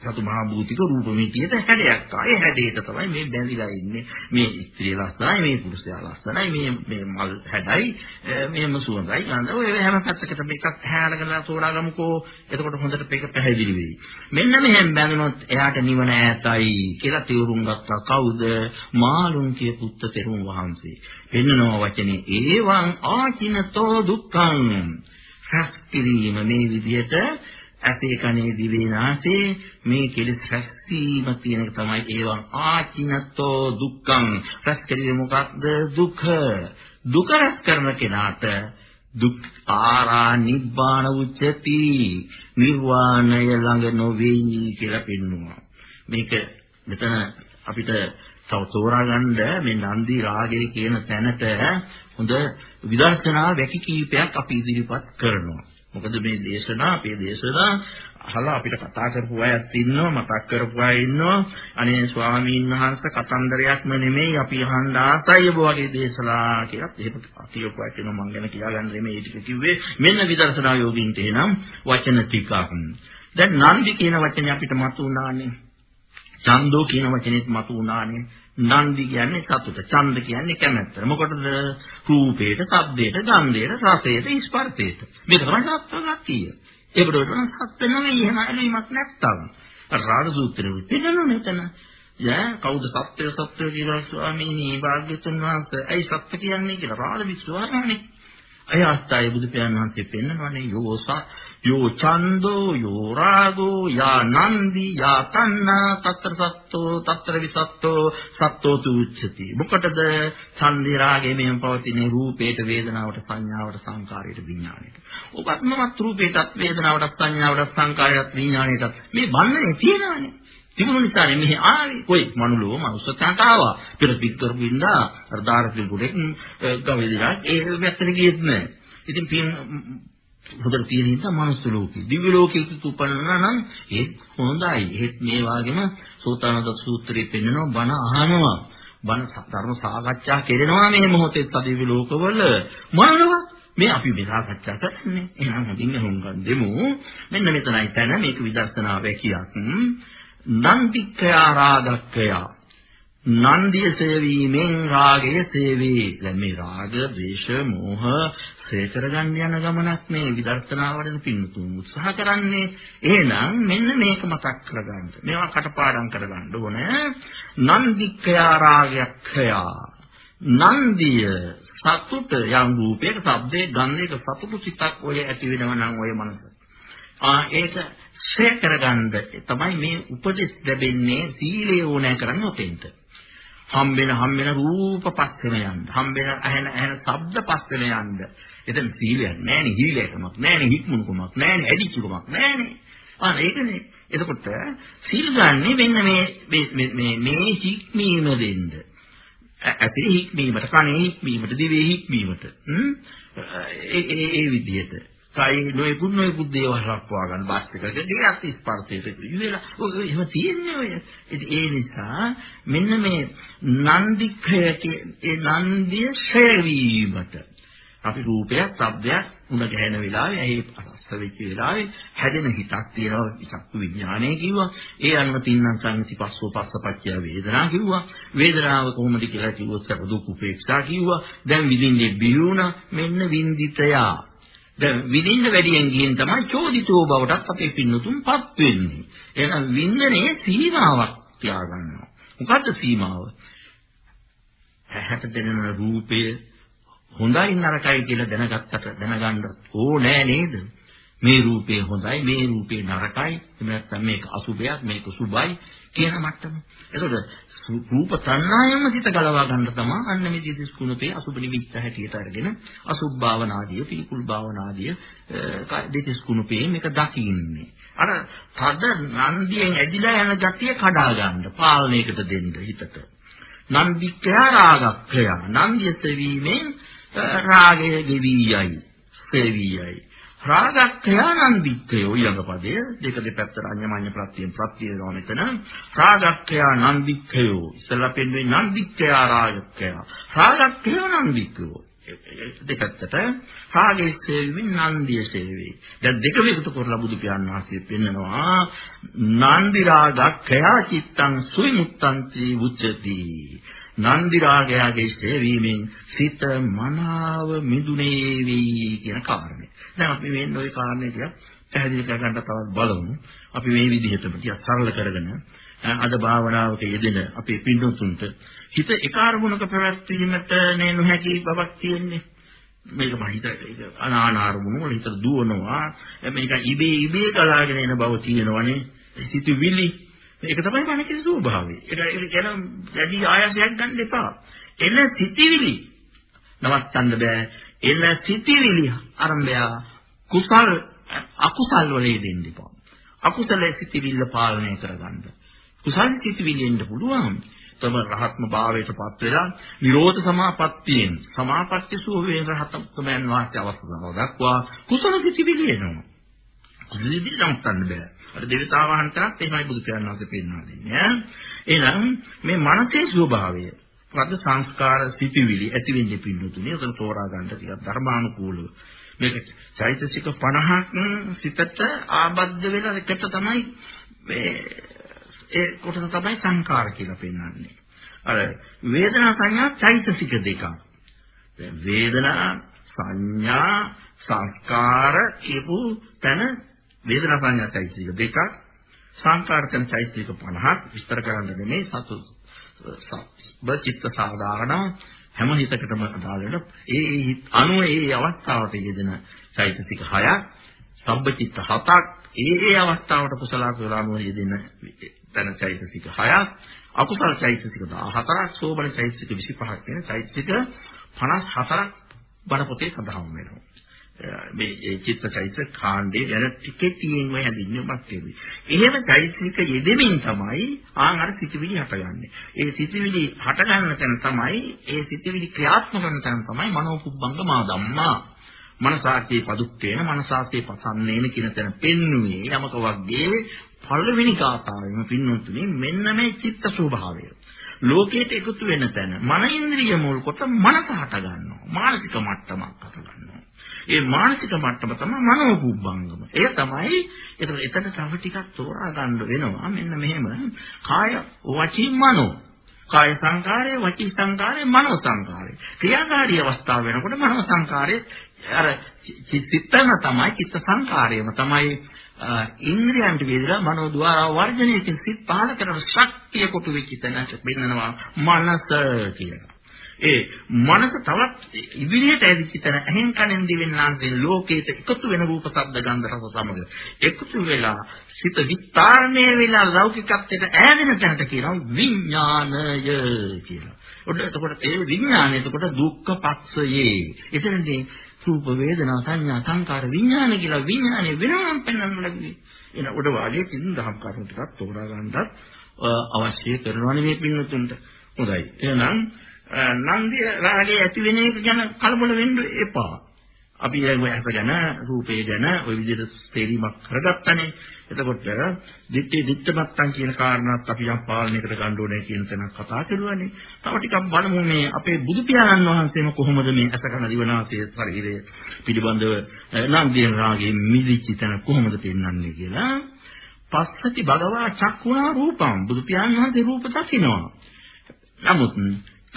සතු මහා භූතික රූප මිටියට හැඩයක් ආයේ හැඩයට තමයි මේ බැඳිලා ඉන්නේ. මේ ස්ත්‍රී ලස්සනයි මේ පුරුෂයා ලස්සනයි මේ මේ මල් හැඩයි මේම සුවඳයි ගඳ. ඔය හැම පැත්තකට මේකක් හැරගෙන තෝරාගමුකෝ. එතකොට හොඳට මේක පැහැදිලි වෙයි. මෙන්න මෙහෙම බැඳුනොත් එයාට නිවන ඈතයි කියලා තේරුම් ගත්තා. කවුද? මාළුන්ගේ පුත්ත තෙරුන් වහන්සේ. පෙන්නනෝ වචනේ. ඒවං ආචිනතෝ දුක්ඛං. රැස් කිරීම මේ විදිහට ඇසේ කනේ දිවේ නාසයේ මේ කෙලෙස් රැස්වීම කියන එක තමයි ඒවන් ආචිනතෝ දුක්ඛං. රැස් කෙරේ මොකක්ද? දුක. දුක රැස් කරන කෙනාට දුක් ආරා නිබ්බාන උච්චති. නිර්වාණය ළඟ නොවේයි කියලා පෙන්වනවා මේක මෙතන අපිට තව තෝරාගන්න මේ නන්දි රාගය කියන තැනට හොඳ විදර්ශනා වැකි කීපයක් අපි ඉදිරිපත් කරනවා. මොකද මේ දේශනා අපේ දේශනා අහලා අපිට කතා කරපු අයත් ඉන්නවා මතක් කරපු අය ඉන්නවා. අනේ ස්වාමීන් වහන්සේ කතන්දරයක්ම නෙමෙයි අපි අහන්න ආසයි ඔබ වගේ දේශනා කියලා. එහෙම කියපු අය කියනවා මං ගැන කියාගන්න නෙමෙයි ඒ ටික කිව්වේ. මෙන්න විදර්ශනා යෝගින්ට එනම් වචන ටිකක්. දැන් නන්දි කියන වචනේ අපිට මතු වුණානේ ඡන්தோ කියන වචනේත් මතු වුණානේ නන්දි කියන්නේ සතුට ඡන්ද කියන්නේ කැමැත්ත මොකටද රූපේට, ශබ්දේට, ගන්ධේට, රසේට, ස්පර්ශේට. මේක තමයි සත්වගතිය. ඒකට වඩා සත්‍ය නෙවෙයි එහෙම ඇලීමක් නැත්තම්. අර රාජ සූත්‍රෙ පිළිනොන එතන. යා කවුද සත්‍ය සත්‍ය කියලා ස්වාමීනි භාග්‍යතුන් වහන්සේ. ඇයි සත්‍ය කියන්නේ කියලා රාජ විශ්වාසනේ. අය අස්තය බුදු පියාණන් වහන්සේ පෙන්නනවානේ යෝසා යෝ ඡන්தோ යෝ රාගෝ යා නන්දි යා තණ්හා తත්‍ර සත්තෝ తත්‍ර විසත්තෝ සත්තෝ තුච්ඡති මොකටද ඡන්දි රාගේ මෙහෙම පවතින රූපේට වේදනාවට සංඥාවට සංකාරයට විඥාණයට. ඔබත්මවත් රූපේටත් වේදනාවට සංඥාවට සංකාරයටත් විඥාණයටත් මේ බන්නේ තියෙනවානේ. තිබුණු නිසානේ මෙහි ආවේ. කොයි මනුලෝ මනුස්සකන්ට ආවා පෙර පිටතර බින්දා අර්ධාරති ගුඩෙක් ගවේදිනා ඒ වැත්තට ගියෙත් නෑ. ඉතින් පින් හොඳට තියෙන නිසා මනුස්ස ලෝකේ. දිව්‍ය ලෝකෙක උපන්නා නම් ඒත් හොඳයි. ඒත් මේ වගේම සෝතානද සූත්‍රයේ පෙන්නනවා බණ අහනවා. බණ ධර්ම සාකච්ඡා කරනවා මේ මොහොතේ සදිව්‍ය ලෝකවල. මොනවා මේ අපි මේ සාකච්ඡා කරන්නේ. එහෙනම් හොඳින් හුඟන් දෙමු. මෙන්න මෙතනයි තැන මේක විදර්ශනා වැකියක්. නන්දික්ඛයා රාගක්ඛයා නන්දිය සේවීමෙන් රාගය සේවේ. දැන් මේ රාග, ද්වේෂ, මෝහ සේතර ගන්න යන ගමනක් මේ විදර්ශනා වඩන පින්තුන් උත්සාහ කරන්නේ. එහෙනම් මෙන්න මේක මතක් කරගන්න. මේවා කටපාඩම් කරගන්න ඕනේ. නන්දික්ඛයා රාගක්ඛයා. නන්දිය සතුට යම් රූපයක, ශබ්දයක, ගන්ධයක සතුටු සිතක් ඔය ඇති වෙනවා නම් ඔය මනස. ආ ඒක ශ්‍රේ කරගන්න තමයි මේ උපදෙස් ලැබෙන්නේ සීලය ඕනෑ කරන්නේ ඔතෙන්ට. හම්බෙන හම්බෙන රූප පස්සෙම යන්න. හම්බෙන ඇහෙන ඇහෙන ශබ්ද පස්සෙම යන්න. එතන සීලයක් නෑනේ, හීලයකමක් නෑනේ, හික්මුණුකමක් නෑනේ, ඇදිච්චකමක් නෑනේ. ආ ඒකනේ. එතකොට සීල් ගන්නේ මෙන්න මේ මේ මේ මේ හික්මීම දෙන්න. ඇතේ හික්මීමට, කනේ හික්මීමට, දිවේ හික්මීමට. ඒ ඒ ඒ විදිහට. කයි නොයෙකුත් නොයෙකුත් දේවල් රක්වා ගන්න බස් එකක ගියත් ස්පර්ශයට ඉවෙලා ඔය එහෙම තියෙන්නේ ඔය ඒ නිසා මෙන්න මේ නන්දිකයට ඒ නන්දිය ශේවීමට අපි රූපයක්, ශබ්දයක් උණ ගැහෙන වෙලාවේ ඇහි අස්ස වෙච්ච වෙලාවේ හැදෙන හිතක් තියෙනවා චක්කු විඥානය කිව්වා. ඒ අනුව තින්නම් සංති පස්සෝ පස්සපච්චය වේදනා කිව්වා. වේදනාව කොහොමද කියලා කිව්වොත් සබ දුක් උපේක්ෂා කිව්වා. දැන් විඳින්නේ බිහිුණා මෙන්න විඳිතයා. දැන් විඳින්න වැඩියෙන් ගියන් තමයි චෝදිතෝ බවටත් අපේ පින්නතුන්පත් වෙන්නේ. එහෙනම් විඳිනේ සීමාවක් තියාගන්නවා. මොකද්ද සීමාව? ඇහැට දැනෙන රූපය හොඳයි නරකයි කියලා දැනගත්තට දැනගන්න ඕනෑ නේද? මේ රූපේ හොඳයි මේ රූපේ නරකයි එහෙම නැත්නම් මේක අසුබයක් මේක සුබයි කියන මට්ටම. එතකොට රූප තණ්හායම සිත ගලවා ගන්න තමයි අන්න මේ දිස් කුණපේ අසුබ නිමිත්ත හැටියට අරගෙන අසුබ් භාවනාදිය පිළිකුල් භාවනාදිය දිස් කුණපේ මේක දකින්නේ. අර තද නන්දියෙන් ඇදිලා යන ගතිය කඩා ගන්න පාලනයකට දෙන්න හිතට. නන්දික්ඛය රාගක්ඛය නන්දියත වීමෙන් රාගය ගෙවි යයි සේවි යයි රාගක්ඛය නන්දික්ඛය ඊළඟ පදය දෙක දෙපැත්තට අඤ්ඤමඤ්ඤ ප්‍රත්‍යයෙන් ප්‍රත්‍ය වෙනවා මෙතන රාගක්ඛය නන්දික්ඛය ඉස්සලා පෙන්වෙන්නේ නන්දික්ඛය රාගක්ඛය රාගක්ඛය නන්දික්ඛය දෙපැත්තට රාගයේ සේවීමෙන් නන්දිය සේවේ. දැන් දෙක එකතු කරලා බුදු පියාණන් වහන්සේ පෙන්නනවා නන්දි රාගක්ඛය චිත්තං සුවිමුත්තන්ති උච්චති. නන්දි රාගයාගේ සේවීමෙන් සිත මනාව මිදුනේ වී කියන කාරණේ. දැන් අපි මේ ওই කාරණේ ටික පැහැදිලි කරගන්න තවත් බලමු. අපි මේ විදිහටම ටිකක් සරල කරගෙන අද භාවනාවක යෙදෙන අපේ පින්වතුන්ට හිත එක අරමුණක පැවැත්වීමට නේ නොහැකි බවක් තියෙන්නේ. මේක මම හිත අනානාරමුණු වල හිත දුවනවා. මේක ඉබේ ඉබේ කලාගෙන එන බව තියෙනවනේ. සිතුවිලි ඒක තමයි මනසේ ස්වභාවය. ඒක ඒක කියන වැඩි ආයසයක් ගන්න එපා. එන සිතිවිලි නවත්තන්න බෑ. එන සිතිවිලි ආරම්භය කුසල් අකුසල් වලේ දෙන්න එපා. අකුසල සිතිවිල්ල පාලනය කරගන්න. කුසල් සිතිවිලි එන්න පුළුවන්. තම රහත්ම භාවයටපත් වෙලා නිරෝධ සමාපත්තියෙන් සමාපatti සුවේ රහතත්වයන් වාස්‍ය අවස්ථාව දක්වා කුසල සිතිවිලි එනවා. කුසලෙදි නම්තන්න බෑ. අර දෙවිතාවහන්ටත් එහෙමයි බුදු පියාණන් වහන්සේ පෙන්වා දෙන්නේ. එහෙනම් මේ මනසේ ස්වභාවය පද සංස්කාර සිටිවිලි ඇති වෙන්නේ පින්නතුනේ. ඒක තෝරා ගන්න ටිකක් ධර්මානුකූලව. මේක චෛතසික 50ක් සිතට ආබද්ධ වෙලා එකට තමයි මේ ඒ කොටස තමයි සංකාර කියලා පෙන්වන්නේ. අර වේදනා සංඥා චෛතසික දෙකක්. වේදනා සංඥා සංස්කාර කියපු තැන වේදනා සංඥා චෛතසික දෙකක් සංකාරකන චෛතසික 50ක් විස්තර කරන්න නෙමෙයි සතු බචිත්ත සාධාරණ හැම හිතකටම අදාළ වෙන ඒ අනුව ඒ අවස්ථාවට යෙදෙන චෛතසික 6ක් සබ්බචිත්ත 7ක් ඒ ඒ අවස්ථාවට කුසල කුසල අනුව යෙදෙන තන චෛතසික 6ක් අකුසල චෛතසික 14ක් සෝබන චෛතසික 25ක් කියන චෛතසික 54ක් බණ පොතේ සඳහන් වෙනවා. මේ චිත්තචෛතසික කාණ්ඩේ ගැන ටිකෙටියෙන්ම හැදින්නේ මැත්තේවි. එහෙම චෛතසික යෙදෙමින් තමයි ආන් අර සිතිවිලි හටගන්නේ. ඒ සිතිවිලි හටගන්න තැන තමයි ඒ සිතිවිලි ක්‍රියාත්මක කරන තැන තමයි මනෝපුබ්බංග මා ධම්මා. මනසාචේ පදුක්කේන මනසාචේ පසන්නේන කියන තැන පෙන්නුවේ යමක වගේ පළවෙනි කාතාවෙම පින්නොතුනේ මෙන්න මේ චිත්ත ස්වභාවය. ලෝකයට එකතු වෙන තැන මන ඉන්ද්‍රිය මුල් කොට මනස හට ගන්නවා. මානසික මට්ටමක් හට ගන්නවා. ඒ මානසික මට්ටම තමයි මනෝපුබ්බංගම. ඒ තමයි එතන එතන තව ටිකක් තෝරා ගන්න වෙනවා. මෙන්න මෙහෙම කාය වචී මනෝ. කාය සංකාරය, වචී සංකාරය, මනෝ සංකාරය. ක්‍රියාකාරී අවස්ථාව වෙනකොට මනෝ සංකාරය අර චිත්තම තමයි චිත්ත සංකාරයම තමයි ඉන්ද්‍රියන්ට වේදලා මනෝ ద్వාර වර්ජනයකින් සිත් පහල කරන ශක්තිය කොටු වෙච්ච තැනට බින්නනවා මනස කියලා. ඒ මනස තවත් ඉදිරියට ඇදිච්ච තැන ඇහෙන් කනෙන් දිවෙන් නාසයෙන් ලෝකයට එකතු වෙන රූප ශබ්ද ගන්ධ රස සමග එකතු වෙලා සිත විස්තරණය වෙලා ලෞකිකත්වයට ඈදෙන තැනට කියනවා විඥානය කියලා. ඔන්න එතකොට ඒ විඥානය එතකොට දුක්ඛ පක්ෂයේ. එතනදී රූප වේදනා සංඥා සංකාර විඥාන කියලා විඥානේ වෙනම පෙන්වන්න ලැබුවේ. එන උඩ වාගේ තින් දහම් කරුණු ටිකක් තෝරා ගන්නත් අවශ්‍ය කරනවානේ මේ පින්නතුන්ට. හොඳයි. එහෙනම් නන්දිය රාගයේ ඇති වෙන එක ගැන කලබල වෙන්න එපා. අපි ඒ ඇස ගැන රූපේ ගැන ওই විදිහට තේරීමක් කරගත්තනේ. එතකොට දිත්තේ දිත්තමත්තන් කියන කාරණාත් අපි යම් පාලනයකට ගන්න ඕනේ කියන තැනක් කතා කරුවානේ. තව ටිකක් බලමු මේ අපේ බුදු පියාණන් වහන්සේම කොහොමද මේ අසකන දිවනාසයේ ශරීරය පිළිබඳව නන්දියන් රාගයේ මිදිච්ච තැන කොහොමද පෙන්වන්නේ කියලා. පස්සති භගවා චක්කුණා රූපං බුදු පියාණන් වහන්සේ රූප දකින්නවා. නමුත්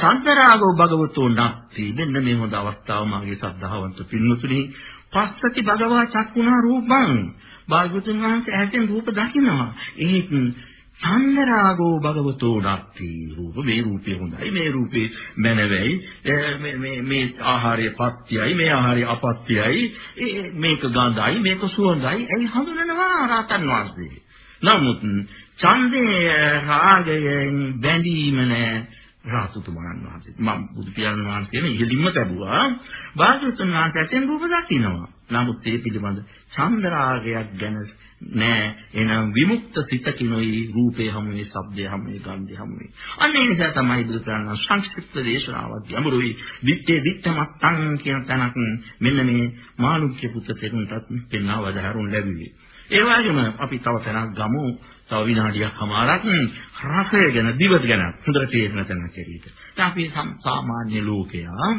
චන්දරාගෝ භගවතෝ නැත්ති. මෙන්න මේ හොඳ අවස්ථාව මාගේ සද්ධාවන්ත පින්වතුනි. පස්සති භගවා චක්කුණා රූපං. භාග්‍යවතුන් වහන්සේ ඇහෙන් රූප දකින්නවා ඒත් චන්දරාගෝ භගවතෝ නැත්ති. රූප මේ රූපේ හොඳයි මේ රූපේ මනවයි. මේ මේ මේ ආහාරය පත්‍යයි මේ ආහාරය අපත්‍යයි. මේක ගඳයි මේක සුවඳයි. ඒ හඳුනනවා රාතන් වහන්සේ? නමුත් ඡන්දේ රාගයෙන් බැඳීම නැහැ රාතුතුමන් වහන්සේ. මම බුදු පියාණන් වහන්සේම ඉහළින්ම ලැබුවා. භාග්‍යවතුන් වහන්සේට රූප දකින්නවා නමුත් ඒ පිළිබඳ චන්ද්‍රාගයක් ගැන නෑ. එනම් විමුක්ත සිතකිනුයි රූපේ හැමුවේ ශබ්දේ හැමුවේ ගන්ධේ හැමුවේ අන්න ඒ නිසා තමයි බුදු පියාණන් සංස්කෘත දේශනාවක් යමුරුයි විත්තේ විත්තමත්තං කියන තැනක් මෙන්න මේ මාළුක්‍ය පුත්‍ර තෙරුන්ටත් පෙන්වා වදාරුන් ලැබුවේ. ඒ වගේම අපි තව තැනක් ගමු. තව විනාඩියක් හමාරක් රසය ගැන දිව ගැන හොඳට තේරෙන තැනක් ඇරියට. දැන් අපි සාමාන්‍ය ලෝකයා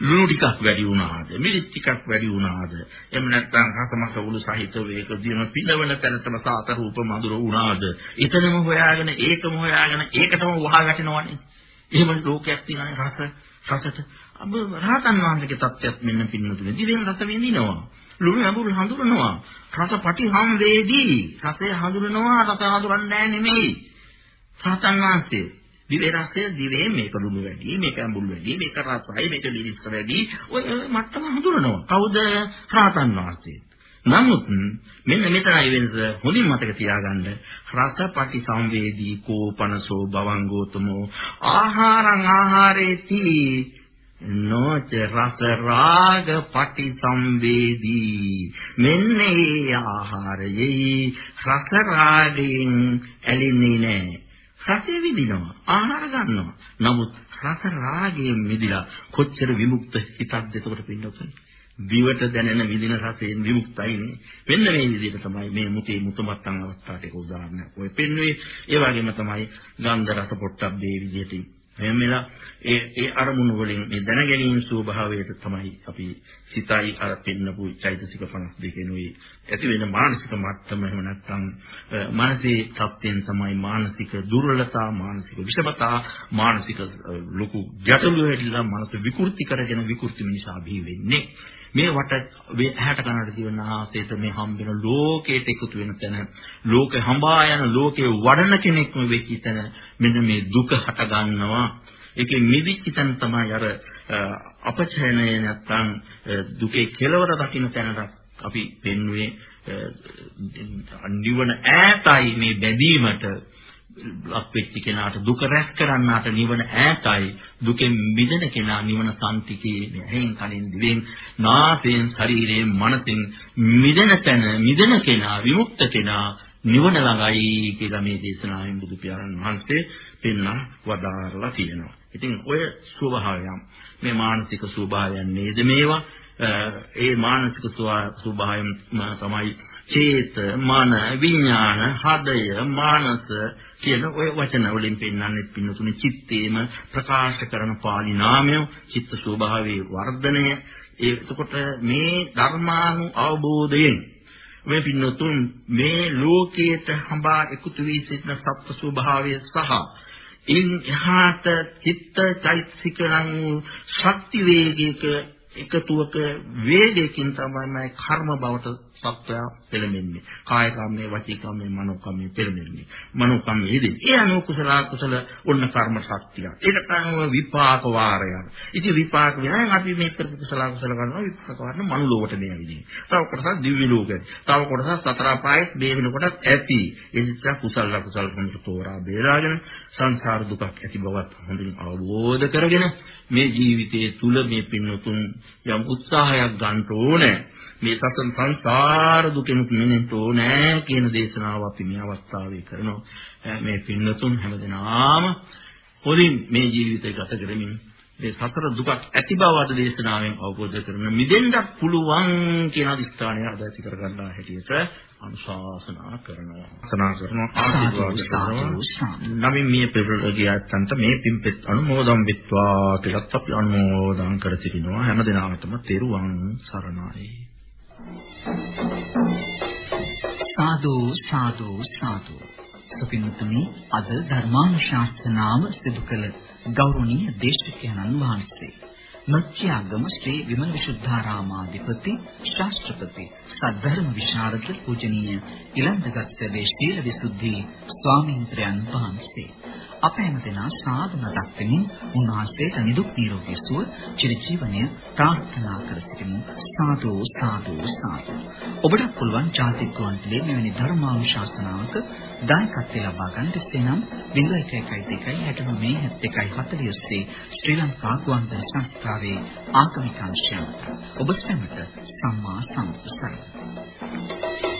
ලුණු ටිකක් වැඩි වුණාද? මිරිස් ටිකක් වැඩි වුණාද? එහෙම නැත්නම් රසමස උළු සහිතව ඒක දින පිනවන තැනටම සාත රූප මధుර වුණාද? එතනම හොයාගෙන ඒකම හොයාගෙන ඒකටම වහා වැටෙනවනේ. එහෙම ලෝකයක් තියෙනනේ රස රසට. අබ රහතන් වහන්සේගේ தත්ත්වයක් මෙන්න පින්නතුනේ. දිවෙන් රස විඳිනවා. ලුණු අඹුරු හඳුනනවා රස පටිහම් වේදී රසය හඳුනනවා රස හඳුනන්නේ නැහැ නෙමෙයි. සාතන් වහන්සේ දිවේ රසය දිවේ මේක ලුණු වැඩි මේක අඹුරු වැඩි මේක රසයි මේක මිරිස් වැඩි. ඔය මට්ටම හඳුනනවා කවුද? සාතන් වහන්සේ. නමුත් මෙන්න මෙතනයි වෙනස හොඳින් මතක තියාගන්න. රසපටි සංවේදී කෝපනසෝ භවංගෝතමෝ ආහාරං ආහාරේති. නොච රස රාග පටි සංවේදී මෙන්න ඒ ආහාරයේ රස රාගයෙන් ඇලින්නේ නැහැ රසය විඳිනවා ආහාර ගන්නවා නමුත් රස රාගයෙන් මිදිලා කොච්චර විමුක්ත හිතක්ද එතකොට පින්නොතනේ දිවට දැනෙන විදින රසයෙන් විමුක්තයිනේ. මෙන්න මේ විදිහට තමයි මේ මුතේ මුතමත්තන් අවස්ථාවට ඒක උදාහරණයක්. ඔය පෙන්වුවේ ඒ වගේම තමයි ගන්ධ රස පොට්ටබ්බේ විදිහට එහෙම වෙලා ඒ ඒ අරමුණු වලින් මේ දැන ගැනීම ස්වභාවයට තමයි අපි සිතයි අර පෙන්නපු චෛතසික 52 නුයි ඇති වෙන මානසික මට්ටම එහෙම නැත්නම් මානසික තත්ත්වයෙන් තමයි මානසික දුර්වලතා මානසික විෂමතා මානසික ලොකු ගැටලු වෙట్లా මනස විකෘති කරගෙන විකෘති නිසා බිහි වෙන්නේ. මේ වට මේ ඇහැට කනට දිවන ආසයට මේ හම්බෙන ලෝකයට එකතු වෙන තැන ලෝක හඹා යන ලෝකේ වඩන කෙනෙක්ම වෙච්ච තැන මෙන්න මේ දුක හට ගන්නවා. ඒකේ මිදිච්ච තැන තමයි අර අපචයනය නැත්තම් දුකේ කෙලවර දකින්න තැනට අපි පෙන්වුවේ නිවන ඈතයි මේ බැඳීමට. ලක් වෙච්ච කෙනාට දුක රැස් කරන්නාට නිවන ඈතයි දුකෙන් මිදෙන කෙනා නිවන සම්තිකේ ඇහෙන් කනින් දිවෙන් නාසයෙන් ශරීරයෙන් මනසෙන් මිදෙන තැන මිදෙන කෙනා විමුක්ත කෙනා නිවන ළඟයි කියලා මේ දේශනාවෙන් බුදු පියාණන් වහන්සේ පෙන්වා වදාරලා තියෙනවා. ඉතින් ඔය ස්වභාවයන් මේ මානසික ස්වභාවයන් නේද මේවා ඒ මානසික ස්වභාවයන් තමයි චේත, මන, විඥාන, හදය, මානස කියන ওই වචන වලින් පෙන්වන්නේ පින්නතුනේ චිත්තේම ප්‍රකාශ කරන පාලි නාමය, චිත්ත ස්වභාවයේ වර්ධනය. එතකොට මේ ධර්මානු අවබෝධයෙන් මේ පින්නතුන් මේ ලෝකයට හඹා එකතු වී සිටින සත්‍ය ස්වභාවය සහ ඉන් එහාට චිත්ත චෛතසික නම් ශක්ති වේගයක එකතුවක වේගයකින් තමයි කර්ම බවට සත්‍යය පෙළඹෙන්නේ. කාය කම්මේ, වචී කම්මේ, මනෝ කම්මේ පෙළඹෙන්නේ. මනෝ කම්මේ ඉදින්. ඒ අනුව කුසල කුසල ඔන්න කර්ම ශක්තිය. ඒකට අනුව විපාක වාරය. ඉතින් විපාක වෙනවා අපි මේ කරපු කුසල කුසල කරනවා විපාක වාරන මනුලෝකට දෙන විදිහ. තව කොටසක් දිව්‍ය ලෝකෙට. තව කොටසක් සතර පායෙත් මේ වෙනකොටත් ඇති. ඒ නිසා කුසල කුසල කෙනෙක් තෝරා බේරාගෙන සංසාර දුකක් ඇති බවත් හොඳින් අවබෝධ කරගෙන මේ ජීවිතයේ තුල මේ පින්නතුන් යම් උත්සාහයක් ගන්න ඕනේ. මේ සසන් සංසාර දුකෙන් මිදෙන්න ඕනේ කියන දේශනාව අපි මේ අවස්ථාවේ කරනවා. මේ පින්නතුන් හැමදෙනාම හොඳින් මේ ජීවිතය ගත කරමින් මේ සතර දුකක් ඇති බව අද දේශනාවෙන් අවබෝධ කරගන්න මිදෙන්නත් පුළුවන් කියන අදිස්ථානය අද ඇති කරගන්නා හැටියට අනුශාසනා කරනවා. අසනා කරනවා ආශිර්වාද කරනවා. නමින් මේ ප්‍රවෘත්තියන්ට මේ පිම්පෙත් අනුමෝදම් විත්වා කියලාත් අපි අනුමෝදන් කර සිටිනවා. හැම දිනකටම තෙරුවන් සරණයි. සාදු සාදු සාදු සුපින්තුනි අද ධර්මානුශාසනාව සිදු කළ ගෞරවනීය දේශකයන්න් වහන්සේ මත්‍යාගම ශ්‍රී විමල විසුද්ධාරාමාධිපති ශාස්ත්‍රපති සද්ධර්ම විශාරද පූජනීය ඉලන්දගස්සලේ ශීල විසුද්ධි ස්වාමීන් වහන්සේ. අප හැමදෙනා සාදු නතක් වෙමින් උන්වහන්සේට නිදුක් නිරෝගී සුව චිරජීවනය ප්‍රාර්ථනා කර සිටිමු. සාදු සාදු සාදු. ඔබට පුළුවන් ජාතික ගුවන්විදුලියේ මෙවැනි ධර්මානුශාසනාවක දායකත්වය ලබා ගන්නට ඉස්සෙනම් 0112 69 71 40 ශ්‍රී ලංකා ගුවන්විදුලි සංස්ථාවේ ආගමික අංශයට ඔබ සැමට සම්මා සම්බුත් සරණයි.